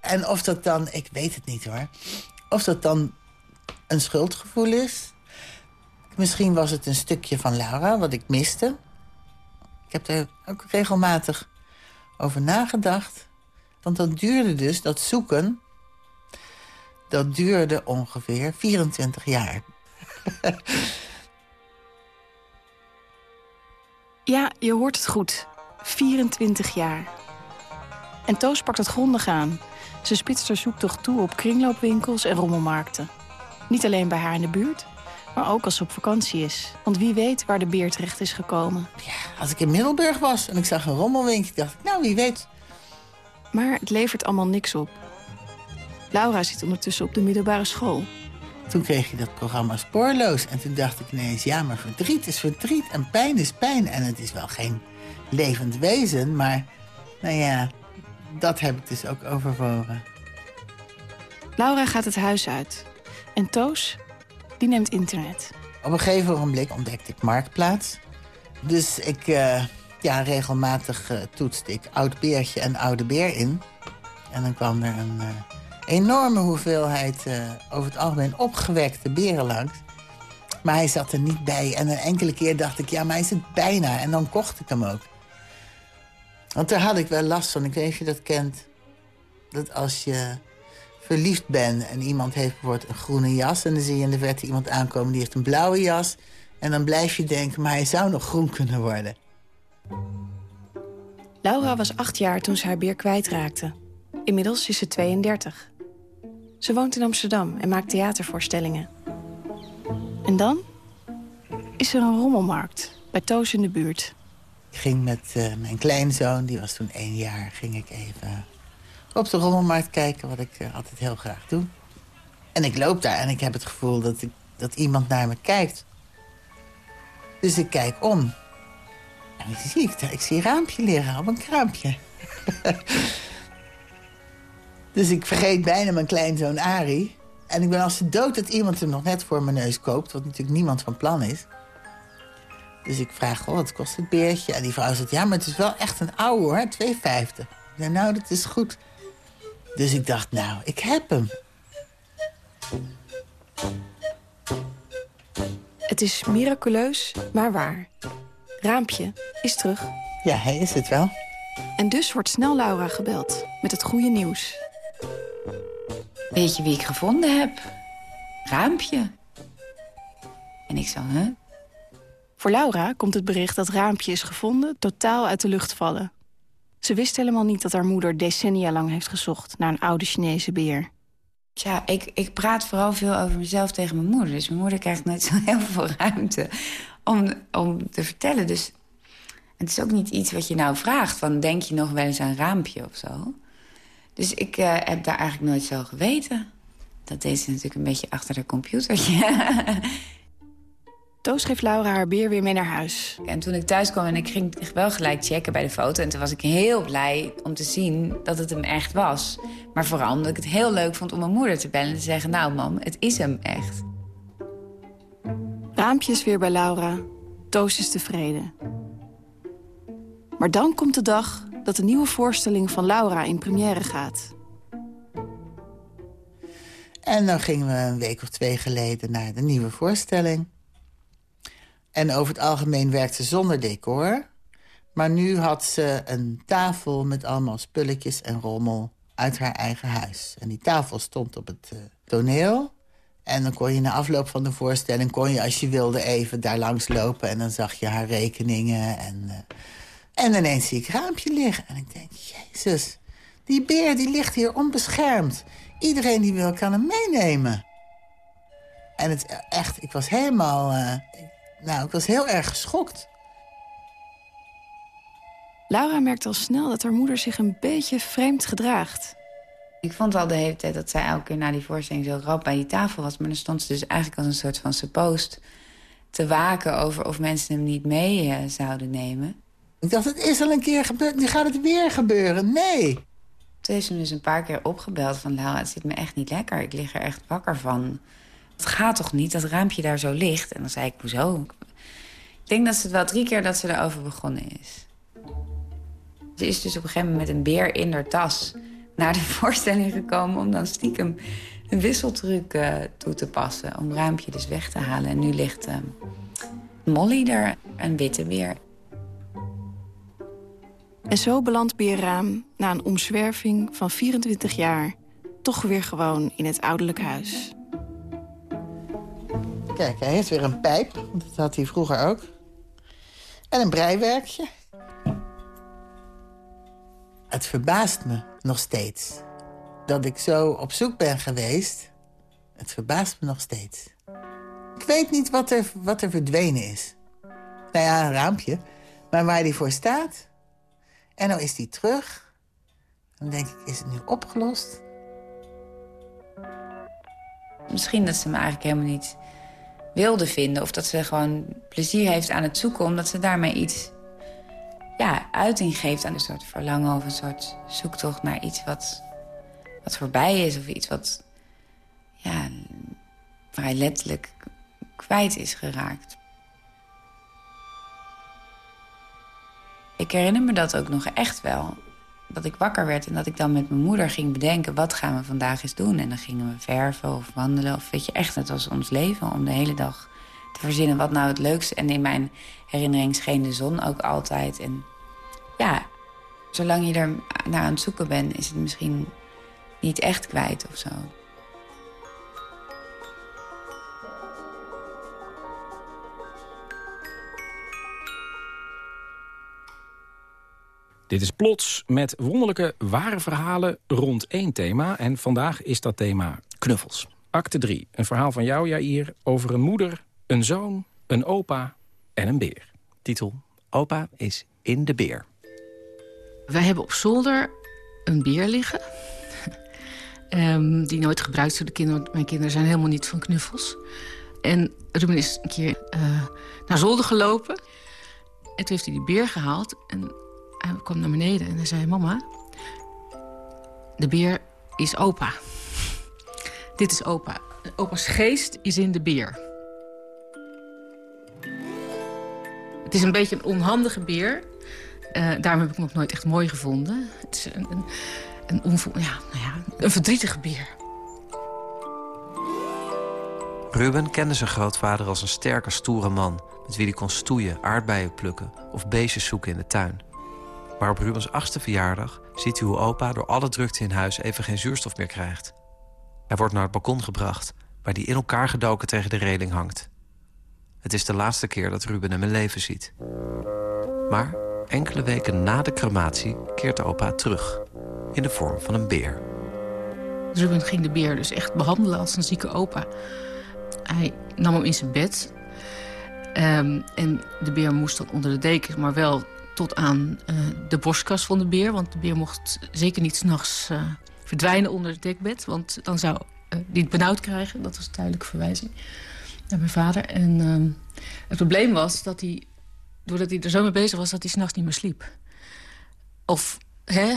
En of dat dan, ik weet het niet hoor... of dat dan een schuldgevoel is... Misschien was het een stukje van Laura, wat ik miste. Ik heb er ook regelmatig over nagedacht... Want dat duurde dus, dat zoeken... dat duurde ongeveer 24 jaar. ja, je hoort het goed. 24 jaar. En Toos pakt het grondig aan. Ze spitst haar zoektocht toe op kringloopwinkels en rommelmarkten. Niet alleen bij haar in de buurt, maar ook als ze op vakantie is. Want wie weet waar de beer terecht is gekomen. Ja, als ik in Middelburg was en ik zag een rommelwinkel... dacht ik, nou, wie weet maar het levert allemaal niks op. Laura zit ondertussen op de middelbare school. Toen kreeg je dat programma Spoorloos. En toen dacht ik ineens, ja, maar verdriet is verdriet en pijn is pijn. En het is wel geen levend wezen, maar nou ja, dat heb ik dus ook overwogen. Laura gaat het huis uit. En Toos, die neemt internet. Op een gegeven moment ontdekte ik Marktplaats. Dus ik uh, ja, regelmatig uh, toetste ik oud beertje en oude beer in. En dan kwam er een uh, enorme hoeveelheid uh, over het algemeen opgewekte beren langs. Maar hij zat er niet bij. En een enkele keer dacht ik, ja, maar hij het bijna. En dan kocht ik hem ook. Want daar had ik wel last van. Ik weet niet of je dat kent. Dat als je verliefd bent en iemand heeft bijvoorbeeld een groene jas... en dan zie je in de verte iemand aankomen die heeft een blauwe jas... en dan blijf je denken, maar hij zou nog groen kunnen worden. Laura was acht jaar toen ze haar beer kwijtraakte. Inmiddels is ze 32. Ze woont in Amsterdam en maakt theatervoorstellingen. En dan is er een rommelmarkt bij Toos in de buurt. Ik ging met uh, mijn kleinzoon, die was toen één jaar... ging ik even op de rommelmarkt kijken, wat ik uh, altijd heel graag doe. En ik loop daar en ik heb het gevoel dat, ik, dat iemand naar me kijkt. Dus ik kijk om. Ik zie raampje liggen op een kraampje. dus ik vergeet bijna mijn kleinzoon Arie. En ik ben als de dood dat iemand hem nog net voor mijn neus koopt... wat natuurlijk niemand van plan is. Dus ik vraag, oh, wat kost het beertje? En die vrouw zegt, ja, maar het is wel echt een oude hoor, 2,50. Ik zei, nou, dat is goed. Dus ik dacht, nou, ik heb hem. Het is miraculeus, maar waar. Raampje is terug. Ja, hij is het wel. En dus wordt snel Laura gebeld met het goede nieuws. Weet je wie ik gevonden heb? Raampje. En ik zo, hè? Voor Laura komt het bericht dat Raampje is gevonden totaal uit de lucht vallen. Ze wist helemaal niet dat haar moeder decennia lang heeft gezocht... naar een oude Chinese beer. Ja, ik, ik praat vooral veel over mezelf tegen mijn moeder. Dus mijn moeder krijgt nooit zo heel veel ruimte om, om te vertellen. Dus het is ook niet iets wat je nou vraagt. Van, denk je nog wel eens aan een raampje of zo? Dus ik uh, heb daar eigenlijk nooit zo geweten. Dat deed ze natuurlijk een beetje achter haar computertje. Toos geeft Laura haar beer weer mee naar huis. En toen ik thuis kwam en ik ging wel gelijk checken bij de foto... en toen was ik heel blij om te zien dat het hem echt was. Maar vooral omdat ik het heel leuk vond om mijn moeder te bellen... en te zeggen, nou mam, het is hem echt. Raampjes weer bij Laura. Toos is tevreden. Maar dan komt de dag dat de nieuwe voorstelling van Laura in première gaat. En dan gingen we een week of twee geleden naar de nieuwe voorstelling. En over het algemeen werkte ze zonder decor. Maar nu had ze een tafel met allemaal spulletjes en rommel uit haar eigen huis. En die tafel stond op het uh, toneel. En dan kon je na afloop van de voorstelling... kon je als je wilde even daar langs lopen... en dan zag je haar rekeningen. En, uh, en ineens zie ik raampje liggen. En ik denk, jezus, die beer die ligt hier onbeschermd. Iedereen die wil kan hem meenemen. En het echt, ik was helemaal... Uh, nou, ik was heel erg geschokt. Laura merkt al snel dat haar moeder zich een beetje vreemd gedraagt. Ik vond al de hele tijd dat zij elke keer na die voorstelling zo rap bij die tafel was. Maar dan stond ze dus eigenlijk als een soort van suppost te waken over of mensen hem niet mee uh, zouden nemen. Ik dacht, het is al een keer gebeurd, nu gaat het weer gebeuren. Nee. Toen heeft ze me dus een paar keer opgebeld van... Laura, het zit me echt niet lekker, ik lig er echt wakker van. Het gaat toch niet, dat raampje daar zo ligt? En dan zei ik, hoezo? Ik denk dat ze het wel drie keer dat ze erover begonnen is. Ze is dus op een gegeven moment met een beer in haar tas... naar de voorstelling gekomen om dan stiekem een wisseltruc uh, toe te passen. Om raampje dus weg te halen. En nu ligt uh, Molly er, een witte beer. En zo belandt Beerraam na een omzwerving van 24 jaar... toch weer gewoon in het ouderlijk huis. Kijk, hij heeft weer een pijp. Dat had hij vroeger ook. En een breiwerkje. Het verbaast me nog steeds dat ik zo op zoek ben geweest. Het verbaast me nog steeds. Ik weet niet wat er, wat er verdwenen is. Nou ja, een raampje. Maar waar die voor staat... En dan is die terug. Dan denk ik, is het nu opgelost? Misschien dat ze me eigenlijk helemaal niet wilde vinden. Of dat ze gewoon plezier heeft aan het zoeken. Omdat ze daarmee iets ja, uiting geeft aan een soort verlangen. Of een soort zoektocht naar iets wat, wat voorbij is. Of iets wat ja, vrij letterlijk kwijt is geraakt. Ik herinner me dat ook nog echt wel. Dat ik wakker werd en dat ik dan met mijn moeder ging bedenken... wat gaan we vandaag eens doen? En dan gingen we verven of wandelen. Of weet je, echt, het was ons leven om de hele dag te verzinnen... wat nou het leukste. En in mijn herinnering scheen de zon ook altijd. En ja, zolang je er naar aan het zoeken bent... is het misschien niet echt kwijt of zo. Dit is Plots met wonderlijke ware verhalen rond één thema. En vandaag is dat thema knuffels. Acte 3. Een verhaal van jou, Jair, over een moeder, een zoon, een opa en een beer. Titel Opa is in de beer. Wij hebben op zolder een beer liggen. um, die nooit gebruikt is door de kinderen. Mijn kinderen zijn helemaal niet van knuffels. En Ruben is een keer uh, naar zolder gelopen. En toen heeft hij die beer gehaald. En hij kwam naar beneden en hij zei... Mama, de beer is opa. Dit is opa. Opa's geest is in de beer. Het is een beetje een onhandige beer. Uh, daarom heb ik hem ook nooit echt mooi gevonden. Het is een, een, een, ja, nou ja, een verdrietige beer. Ruben kende zijn grootvader als een sterke, stoere man... met wie hij kon stoeien, aardbeien plukken of beestjes zoeken in de tuin. Maar op Rubens achtste verjaardag ziet u hoe opa door alle drukte in huis even geen zuurstof meer krijgt. Hij wordt naar het balkon gebracht, waar hij in elkaar gedoken tegen de reling hangt. Het is de laatste keer dat Ruben hem in leven ziet. Maar enkele weken na de crematie keert opa terug. In de vorm van een beer. Ruben ging de beer dus echt behandelen als een zieke opa. Hij nam hem in zijn bed. Ehm, en de beer moest dan onder de deken, maar wel tot aan uh, de borstkas van de beer. Want de beer mocht zeker niet s'nachts uh, verdwijnen onder het dekbed. Want dan zou uh, die het benauwd krijgen. Dat was een tijdelijke verwijzing naar mijn vader. En ehm, het probleem was dat hij, doordat hij er zo mee bezig was... dat hij s'nachts niet meer sliep. Of hè,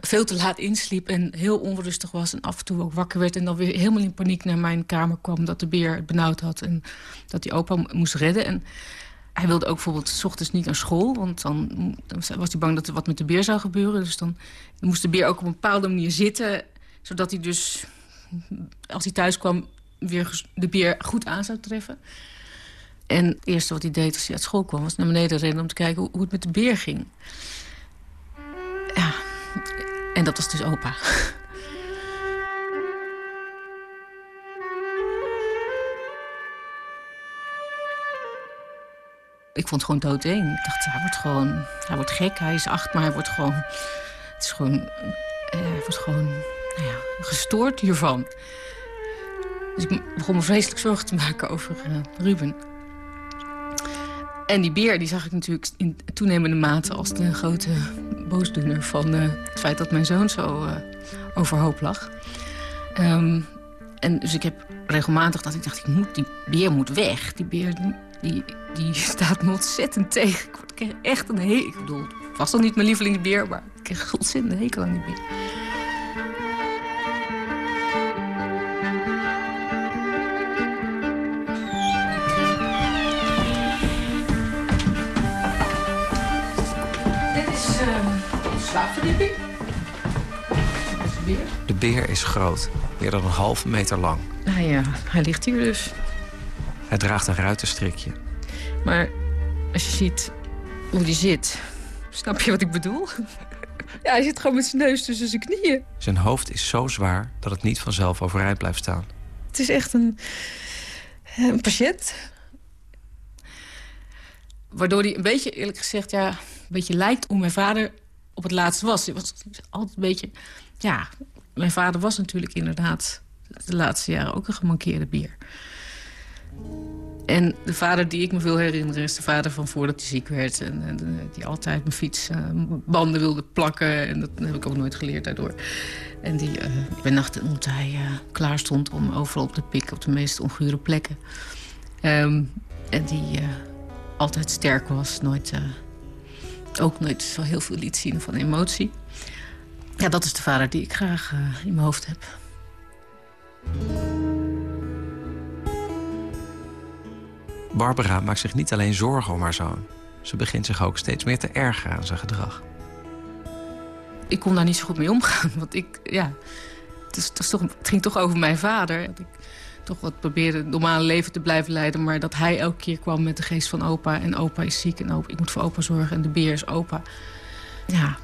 veel te laat insliep en heel onrustig was... en af en toe ook wakker werd en dan weer helemaal in paniek naar mijn kamer kwam... dat de beer het benauwd had en dat hij opa moest redden. En hij wilde ook bijvoorbeeld s ochtends niet naar school... want dan, was hij bang dat er wat met de beer zou gebeuren. Dus dan moest de beer ook op een bepaalde manier zitten... zodat hij dus, als hij thuis kwam, weer de beer goed aan zou treffen. En het eerste wat hij deed als hij uit school kwam... was naar beneden rennen om te kijken hoe, het met de beer ging. Ja, en dat was dus opa. Ik vond het gewoon doodeng. Ik dacht, hij wordt gewoon... Hij wordt gek, hij is acht, maar hij wordt gewoon... Het is gewoon... Hij wordt gewoon nou ja, gestoord hiervan. Dus ik begon me vreselijk zorgen te maken over uh, Ruben. En die beer die zag ik natuurlijk in toenemende mate... als de grote boosdoener van uh, het feit dat mijn zoon zo uh, overhoop lag. Um, en dus ik heb regelmatig dat ik dacht, ik moet, die beer moet weg. Die beer die, die staat me ontzettend tegen. Ik krijg echt een hekel. Ik bedoel, het was dan niet mijn lievelingsbeer... maar ik kreeg ontzettend hekel aan die beer. Slaapverdieping. De beer. De beer is groot, meer dan een halve meter lang. Nou ja, hij ligt hier dus. Hij draagt een ruitenstrikje. Maar als je ziet hoe die zit, snap je wat ik bedoel? ja, hij zit gewoon met zijn neus tussen zijn knieën. Zijn hoofd is zo zwaar dat het niet vanzelf overeind blijft staan. Het is echt een, een patiënt. Waardoor hij een beetje, eerlijk gezegd, ja, een beetje lijkt hoe mijn vader op het laatst was. Was altijd een beetje... Ja, mijn vader was natuurlijk inderdaad de laatste jaren ook een gemankeerde bier. En de vader die ik me wil herinneren is de vader van voordat hij ziek werd. En, en die altijd mijn fietsbanden uh, wilde plakken. En dat heb ik ook nooit geleerd daardoor. En die uh, nacht omdat hij uh, klaar stond om overal op te pikken op de meest ongure plekken. Um, en die altijd sterk was, nooit, ook nooit zo heel veel liet zien van emotie. Ja, dat is de vader die ik graag in mijn hoofd heb. Barbara maakt zich niet alleen zorgen om haar zoon. Ze begint zich ook steeds meer te ergeren aan zijn gedrag. Ik kon daar niet zo goed mee omgaan. Want ik, ja, het, is, het, is toch, het ging toch over mijn vader. Ik toch wat probeerde het normale leven te blijven leiden. Maar dat hij elke keer kwam met de geest van opa. En opa is ziek en opa, ik moet voor opa zorgen. En de beer is opa. Ja.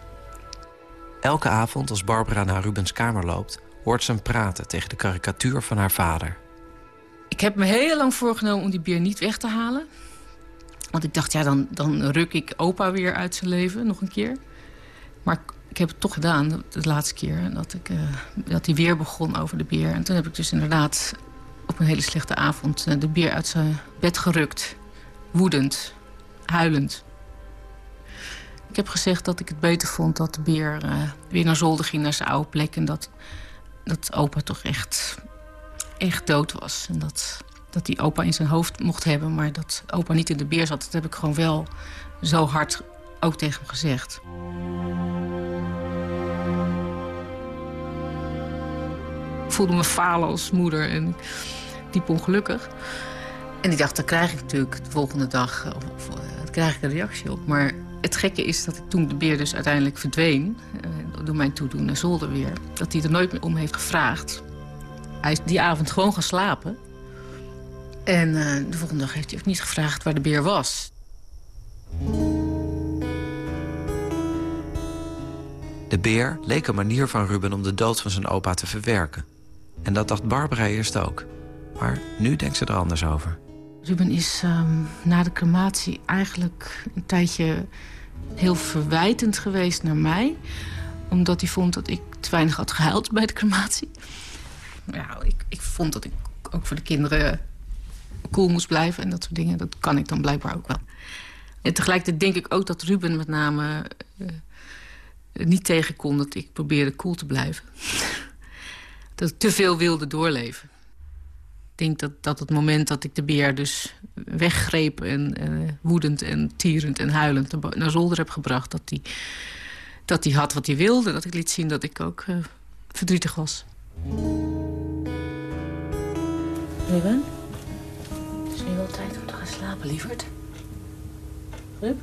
Elke avond als Barbara naar Rubens kamer loopt... hoort ze hem praten tegen de karikatuur van haar vader. Ik heb me heel lang voorgenomen om die beer niet weg te halen. Want ik dacht, ja, dan, dan ruk ik opa weer uit zijn leven nog een keer. Maar ik heb het toch gedaan, de, laatste keer. Dat, ik, uh, dat hij weer begon over de beer. En toen heb ik dus inderdaad op een hele slechte avond... Uh, de beer uit zijn bed gerukt. Woedend. Huilend. Ik heb gezegd dat ik het beter vond dat de beer uh, weer naar zolder ging... naar zijn oude plek. En dat, dat opa toch echt echt dood was. En dat, dat die opa in zijn hoofd mocht hebben, maar dat opa niet in de beer zat. Dat heb ik gewoon wel zo hard ook tegen hem gezegd. Ik voelde me falen als moeder en diep ongelukkig. En ik dacht, daar krijg ik natuurlijk de volgende dag of, of, daar krijg ik een reactie op. Maar het gekke is dat ik toen de beer dus uiteindelijk verdween... Uh, door mijn toedoen naar zolder weer... dat hij er nooit meer om heeft gevraagd. Hij is die avond gewoon gaan slapen. En uh, de volgende dag heeft hij ook niet gevraagd waar de beer was. De beer leek een manier van Ruben om de dood van zijn opa te verwerken. En dat dacht Barbara eerst ook. Maar nu denkt ze er anders over. Ruben is ehm, na de crematie eigenlijk een tijdje heel verwijtend geweest naar mij. Omdat hij vond dat ik te weinig had gehuild bij de crematie. Ja, ik, ik vond dat ik ook voor de kinderen cool moest blijven en dat soort dingen. Dat kan ik dan blijkbaar ook wel. En tegelijkertijd denk ik ook dat Ruben met name uh, niet tegen kon dat ik probeerde cool te blijven. dat ik te veel wilde doorleven. Ik denk dat, dat het moment dat ik de beer dus weggreep... en uh, woedend en tierend en huilend naar zolder heb gebracht... dat hij dat die had wat hij wilde. Dat ik liet zien dat ik ook uh, verdrietig was. Ruben? Het is nu wel tijd om te gaan slapen, lieverd. Rub?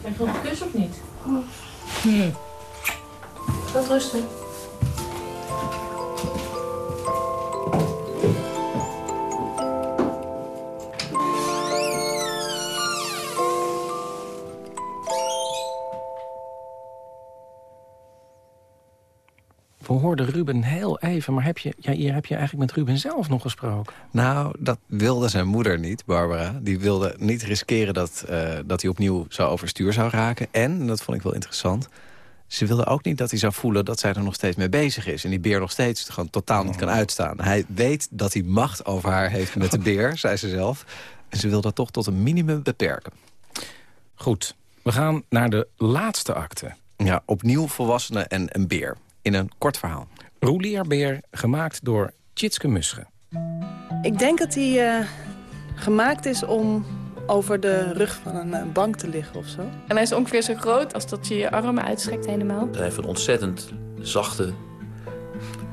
Krijg je nog een kus of niet? Nee. Ga rusten. We hoorden Ruben heel even, maar heb je, ja, hier heb je eigenlijk met Ruben zelf nog gesproken? Nou, dat wilde zijn moeder niet, Barbara. Die wilde niet riskeren dat, uh, dat hij opnieuw zou overstuur zou raken. En, en dat vond ik wel interessant... ze wilde ook niet dat hij zou voelen dat zij er nog steeds mee bezig is. En die beer nog steeds gewoon totaal niet kan uitstaan. Hij weet dat hij macht over haar heeft met de beer, zei ze zelf. En ze wil dat toch tot een minimum beperken. Goed, we gaan naar de laatste acte. Ja, opnieuw volwassenen en een beer in een kort verhaal. Roelierbeer, gemaakt door Tjitske Musche. Ik denk dat hij uh, gemaakt is om over de rug van een uh, bank te liggen of zo. En hij is ongeveer zo groot als dat je je armen uitstrekt helemaal. Hij heeft een ontzettend zachte,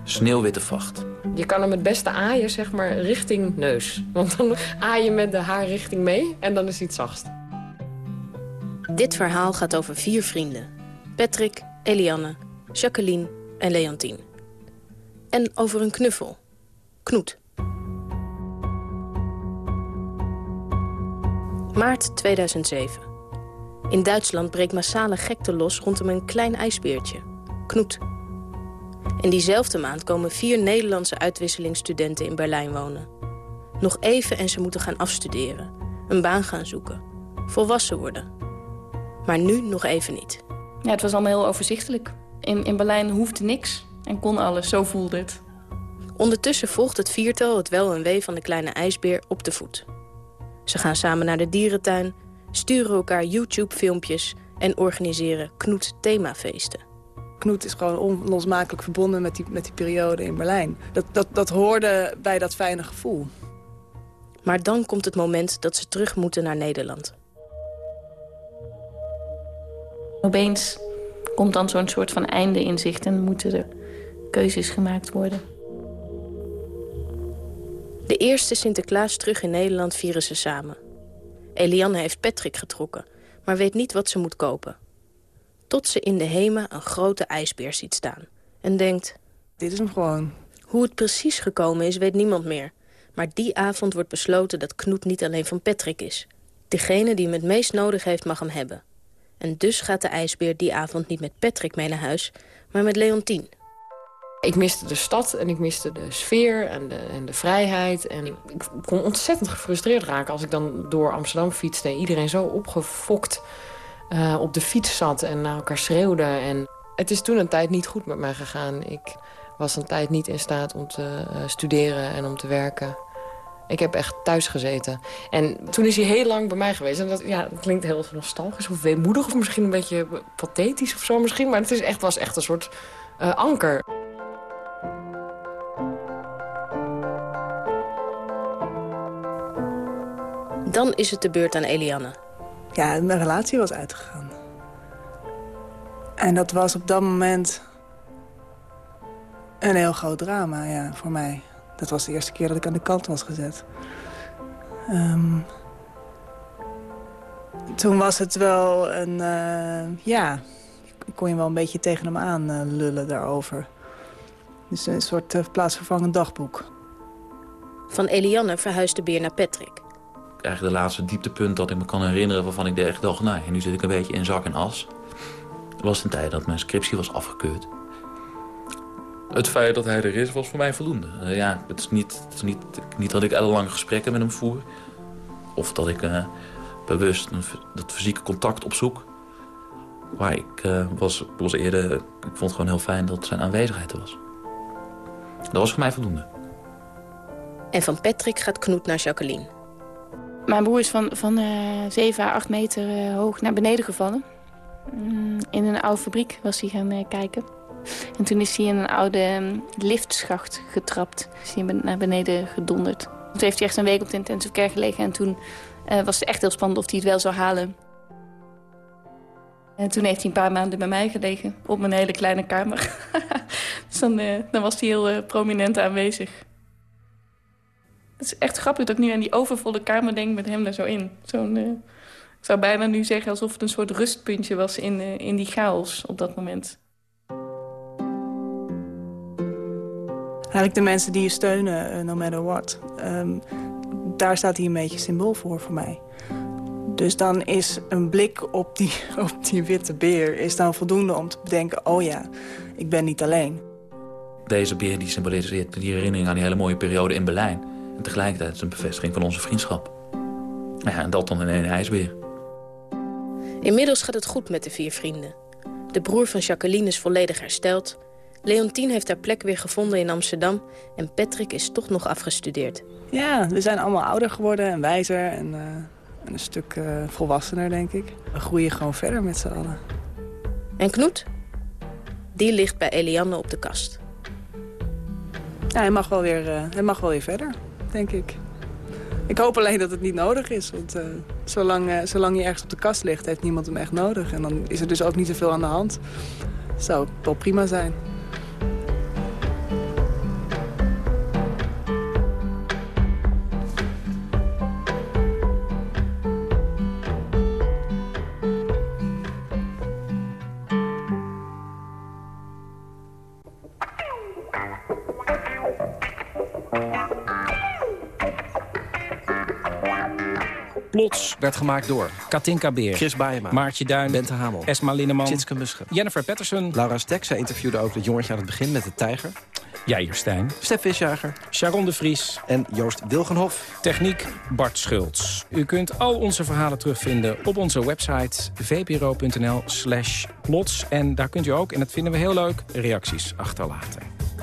sneeuwwitte vacht. Je kan hem het beste aaien, zeg maar, richting neus. Want dan aai je met de haar richting mee en dan is hij het zachtst. Dit verhaal gaat over vier vrienden. Patrick, Elianne, Jacqueline en Leontien. En over een knuffel. Knoet. Maart 2007. In Duitsland breekt massale gekte los rondom een klein ijsbeertje. Knoet. In diezelfde maand komen vier Nederlandse uitwisselingsstudenten in Berlijn wonen. Nog even en ze moeten gaan afstuderen. Een baan gaan zoeken. Volwassen worden. Maar nu nog even niet. Ja, het was allemaal heel overzichtelijk. In, in Berlijn hoefde niks en kon alles, zo voelde het. Ondertussen volgt het viertal het wel en wee van de kleine ijsbeer op de voet. Ze gaan samen naar de dierentuin, sturen elkaar YouTube-filmpjes... en organiseren Knoet-themafeesten. Knoet is gewoon onlosmakelijk verbonden met die, met die periode in Berlijn. Dat, dat, dat hoorde bij dat fijne gevoel. Maar dan komt het moment dat ze terug moeten naar Nederland. Opeens komt dan zo'n soort van einde in zicht en moeten er keuzes gemaakt worden. De eerste Sinterklaas terug in Nederland vieren ze samen. Eliane heeft Patrick getrokken, maar weet niet wat ze moet kopen. Tot ze in de Hema een grote ijsbeer ziet staan. En denkt... Dit is hem gewoon. Hoe het precies gekomen is, weet niemand meer. Maar die avond wordt besloten dat Knoet niet alleen van Patrick is. Degene die hem het meest nodig heeft, mag hem hebben. En dus gaat de ijsbeer die avond niet met Patrick mee naar huis, maar met Leontien. Ik miste de stad en ik miste de sfeer en de, en de vrijheid. En ik, kon ontzettend gefrustreerd raken als ik dan door Amsterdam fietste... en iedereen zo opgefokt uh, op de fiets zat en naar elkaar schreeuwde. En het is toen een tijd niet goed met mij gegaan. Ik was een tijd niet in staat om te uh, studeren en om te werken. Ik heb echt thuis gezeten. En toen is hij heel lang bij mij geweest. En dat, ja, dat klinkt heel nostalgisch of weemoedig... of misschien een beetje pathetisch of zo misschien. Maar het is echt, was echt een soort uh, anker. Dan is het de beurt aan Eliane. Ja, mijn relatie was uitgegaan. En dat was op dat moment een heel groot drama ja, voor mij. Dat was de eerste keer dat ik aan de kant was gezet. Um, toen was het wel een... Uh, ja, kon je wel een beetje tegen hem aan uh, lullen daarover. Dus een soort uh, plaatsvervangend dagboek. Van Eliane verhuisde Beer naar Patrick. Eigenlijk de laatste dieptepunt dat ik me kan herinneren... waarvan ik echt dacht, nou, nu zit ik een beetje in zak en as. Dat was een tijd dat mijn scriptie was afgekeurd. Het feit dat hij er is, was voor mij voldoende. Eh, ja, het is, niet, het is niet, niet dat ik ellenlang gesprekken met hem voer. Of dat ik uh, bewust een, dat fysieke contact opzoek. Maar ik, uh, was, was eerder... Ik vond het gewoon heel fijn dat zijn aanwezigheid er was. Dat was voor mij voldoende. En van Patrick gaat Knoet naar Jacqueline. Mijn broer is van, van uh, 7 à 8 meter hoog naar beneden gevallen. Mm, in een oude fabriek was hij gaan kijken. En toen is hij in een oude liftschacht getrapt. Is naar beneden gedonderd. Toen heeft hij echt een week op de intensive care gelegen. En toen uh, was het echt heel spannend of hij het wel zou halen. En toen heeft hij een paar maanden bij mij gelegen. Op mijn hele kleine kamer. dus dan, uh, dan, was hij heel uh, prominent aanwezig. Het is echt grappig dat ik nu aan die overvolle kamer denk met hem daar zo in. Zo'n, ik zou bijna nu zeggen alsof het een soort rustpuntje was in, in die chaos op dat moment. Eigenlijk de mensen die je steunen, uh, no matter what. Um, daar staat hij een beetje symbool voor, voor mij. Dus dan is een blik op die, op die witte beer is dan voldoende om te bedenken... oh ja, ik ben niet alleen. Deze beer die symboliseert die herinnering aan die hele mooie periode in Berlijn. En tegelijkertijd is een bevestiging van onze vriendschap. Ja, en dat dan in één ijsbeer. Inmiddels gaat het goed met de vier vrienden. De broer van Jacqueline is volledig hersteld... Leontien heeft haar plek weer gevonden in Amsterdam... en Patrick is toch nog afgestudeerd. Ja, we zijn allemaal ouder geworden en wijzer en, uh, en een stuk uh, volwassener, denk ik. We groeien gewoon verder met z'n allen. En Knoet? Die ligt bij Eliane op de kast. Ja, hij mag wel weer, uh, hij mag wel weer verder, denk ik. Ik hoop alleen dat het niet nodig is, want zolang, zolang hij ergens op de kast ligt... heeft niemand hem echt nodig. En dan is er dus ook niet zoveel aan de hand. Zou wel prima zijn. Werd gemaakt door Katinka Beer, Chris Baaema, Maartje Duin, Bente Hamel, Esma Linneman, Tjitske Musche, Jennifer Patterson, Laura Stek. Zij interviewde ook het jongetje aan het begin met de tijger. Jair Stijn, Stef Visjager, Sharon de Vries en Joost Wilgenhof. Techniek Bart Schultz. U kunt al onze verhalen terugvinden op onze website vpro.nl slash plots. En daar kunt u ook, en dat vinden we heel leuk, reacties achterlaten.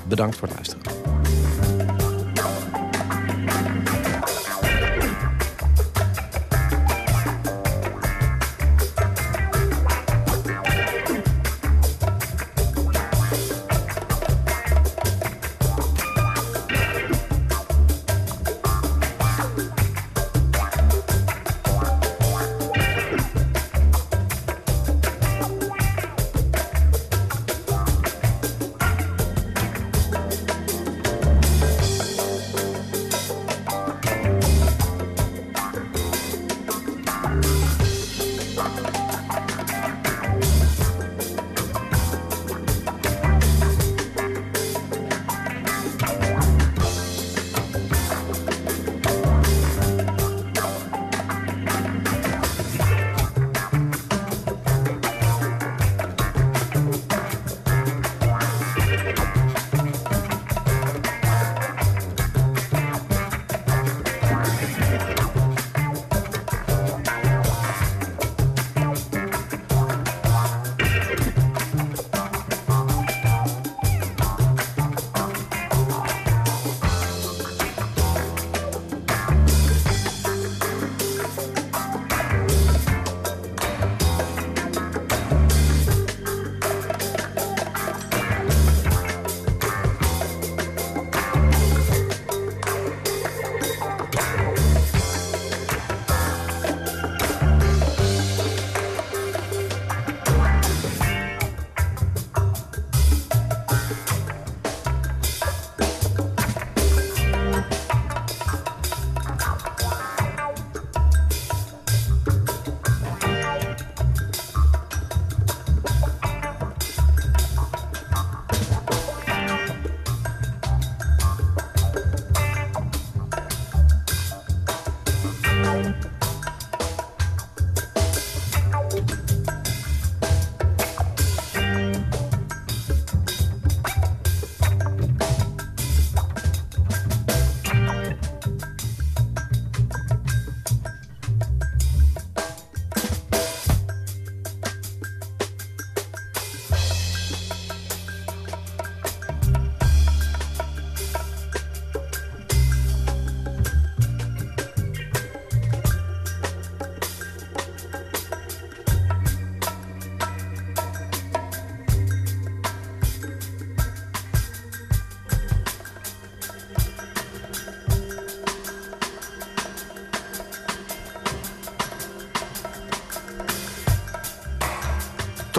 Bedankt voor het luisteren.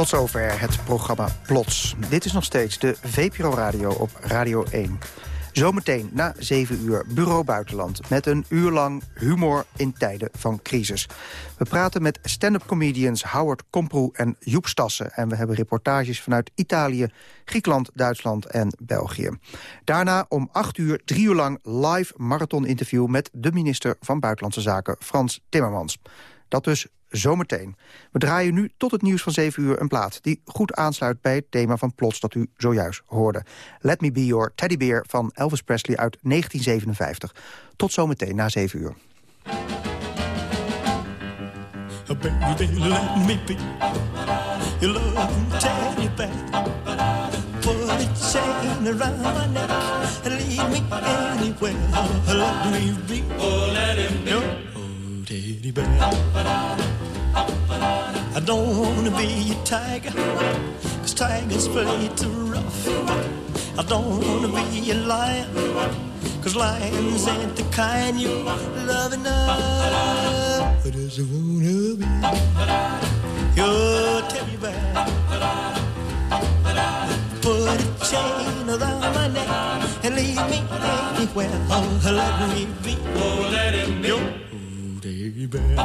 Tot zover het programma Plots. Dit is nog steeds de VPRO Radio op Radio 1. Zometeen na 7 uur Bureau Buitenland... met een uur lang humor in tijden van crisis. We praten met stand-up comedians Howard Komproe en Joep Stassen... en we hebben reportages vanuit Italië, Griekenland, Duitsland en België. Daarna om 8 uur, drie uur lang live marathon-interview... met de minister van Buitenlandse Zaken, Frans Timmermans. Dat dus zometeen. We draaien nu tot het nieuws van 7 uur een plaat... die goed aansluit bij het thema van Plots dat u zojuist hoorde. Let Me Be Your Teddy Bear van Elvis Presley uit 1957. Tot zometeen na 7 uur. Baby, let me be your loving teddy bear. Put a chain around my neck and lead me anywhere. Let me be, oh, let him be your teddy bear. I don't wanna be a tiger, cause tigers play too rough. I don't wanna be a lion, cause lions ain't the kind you love enough. I just wanna be your teddy bear. Put a chain around my neck and leave me anywhere. Oh, let me be. Oh, let him be. Your bear.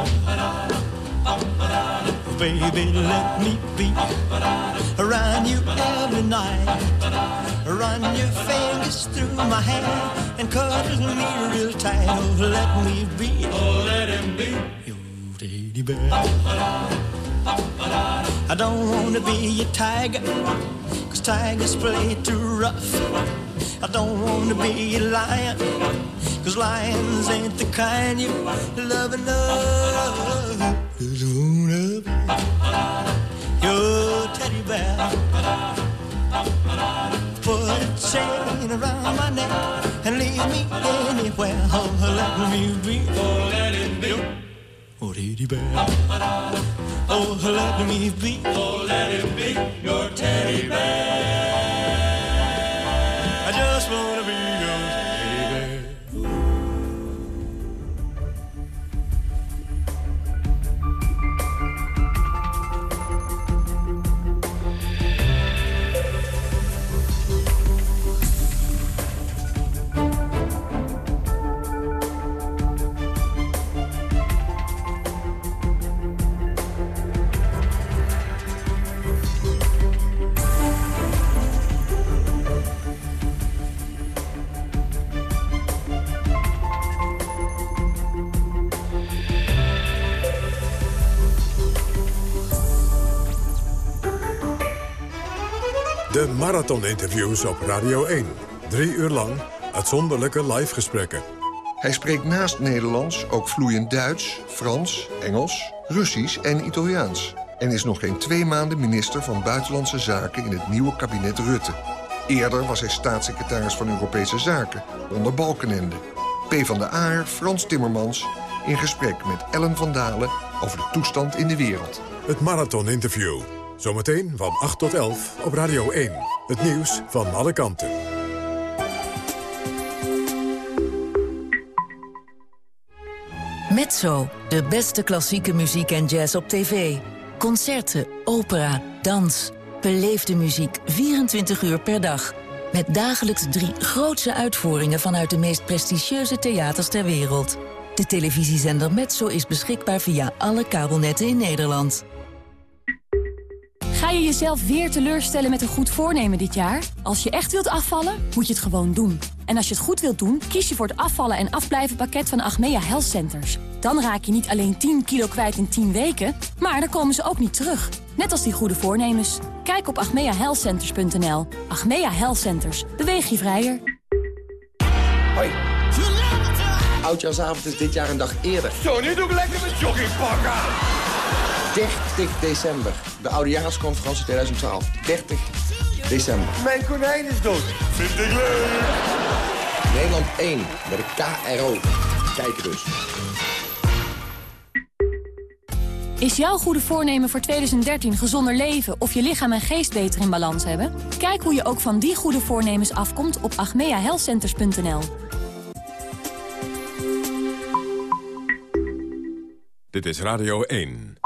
Baby, let me be around you every night. Run your fingers through my hair and cuddle me real tight. Oh, let me be. Oh, let him be. Your teddy bear. I don't wanna be a tiger, tigers play too rough. I don't wanna be a lion, cause lions ain't the kind you love enough. Your teddy bear. Put a chain around my neck and lead me anywhere. Oh, let me be. Oh, let it be. Oh, teddy bear. Oh, let me be. Oh, let it be your teddy bear. De marathoninterviews op Radio 1. Drie uur lang uitzonderlijke live gesprekken. Hij spreekt naast Nederlands ook vloeiend Duits, Frans, Engels, Russisch en Italiaans. En is nog geen twee maanden minister van Buitenlandse Zaken in het nieuwe kabinet Rutte. Eerder was hij staatssecretaris van Europese Zaken onder Balkenende. P van de Aar, Frans Timmermans, in gesprek met Ellen van Dalen over de toestand in de wereld. Het marathoninterview. Zometeen van 8 tot 11 op Radio 1. Het nieuws van alle kanten. Mezzo, de beste klassieke muziek en jazz op tv. Concerten, opera, dans. Beleefde muziek 24 uur per dag. Met dagelijks drie grootse uitvoeringen vanuit de meest prestigieuze theaters ter wereld. De televisiezender Mezzo is beschikbaar via alle kabelnetten in Nederland. Ga je jezelf weer teleurstellen met een goed voornemen dit jaar? Als je echt wilt afvallen, moet je het gewoon doen. En als je het goed wilt doen, kies je voor het afvallen en afblijven pakket van Achmea Health Centers. Dan raak je niet alleen 10 kilo kwijt in 10 weken, maar dan komen ze ook niet terug. Net als die goede voornemens. Kijk op agmeahealthcenters.nl. Achmea Health Centers. Beweeg je vrijer. Hoi. Oudjaarsavond is dit jaar een dag eerder. Zo, nu doe ik lekker mijn joggingpak aan. 30 december. De Oudejaarsconferentie 2012. 30 december. Mijn konijn is dood. Vind ik leuk. Nederland 1 met de KRO. Kijk dus. Is jouw goede voornemen voor 2013 gezonder leven of je lichaam en geest beter in balans hebben? Kijk hoe je ook van die goede voornemens afkomt op agmeahealthcenters.nl. Dit is Radio 1.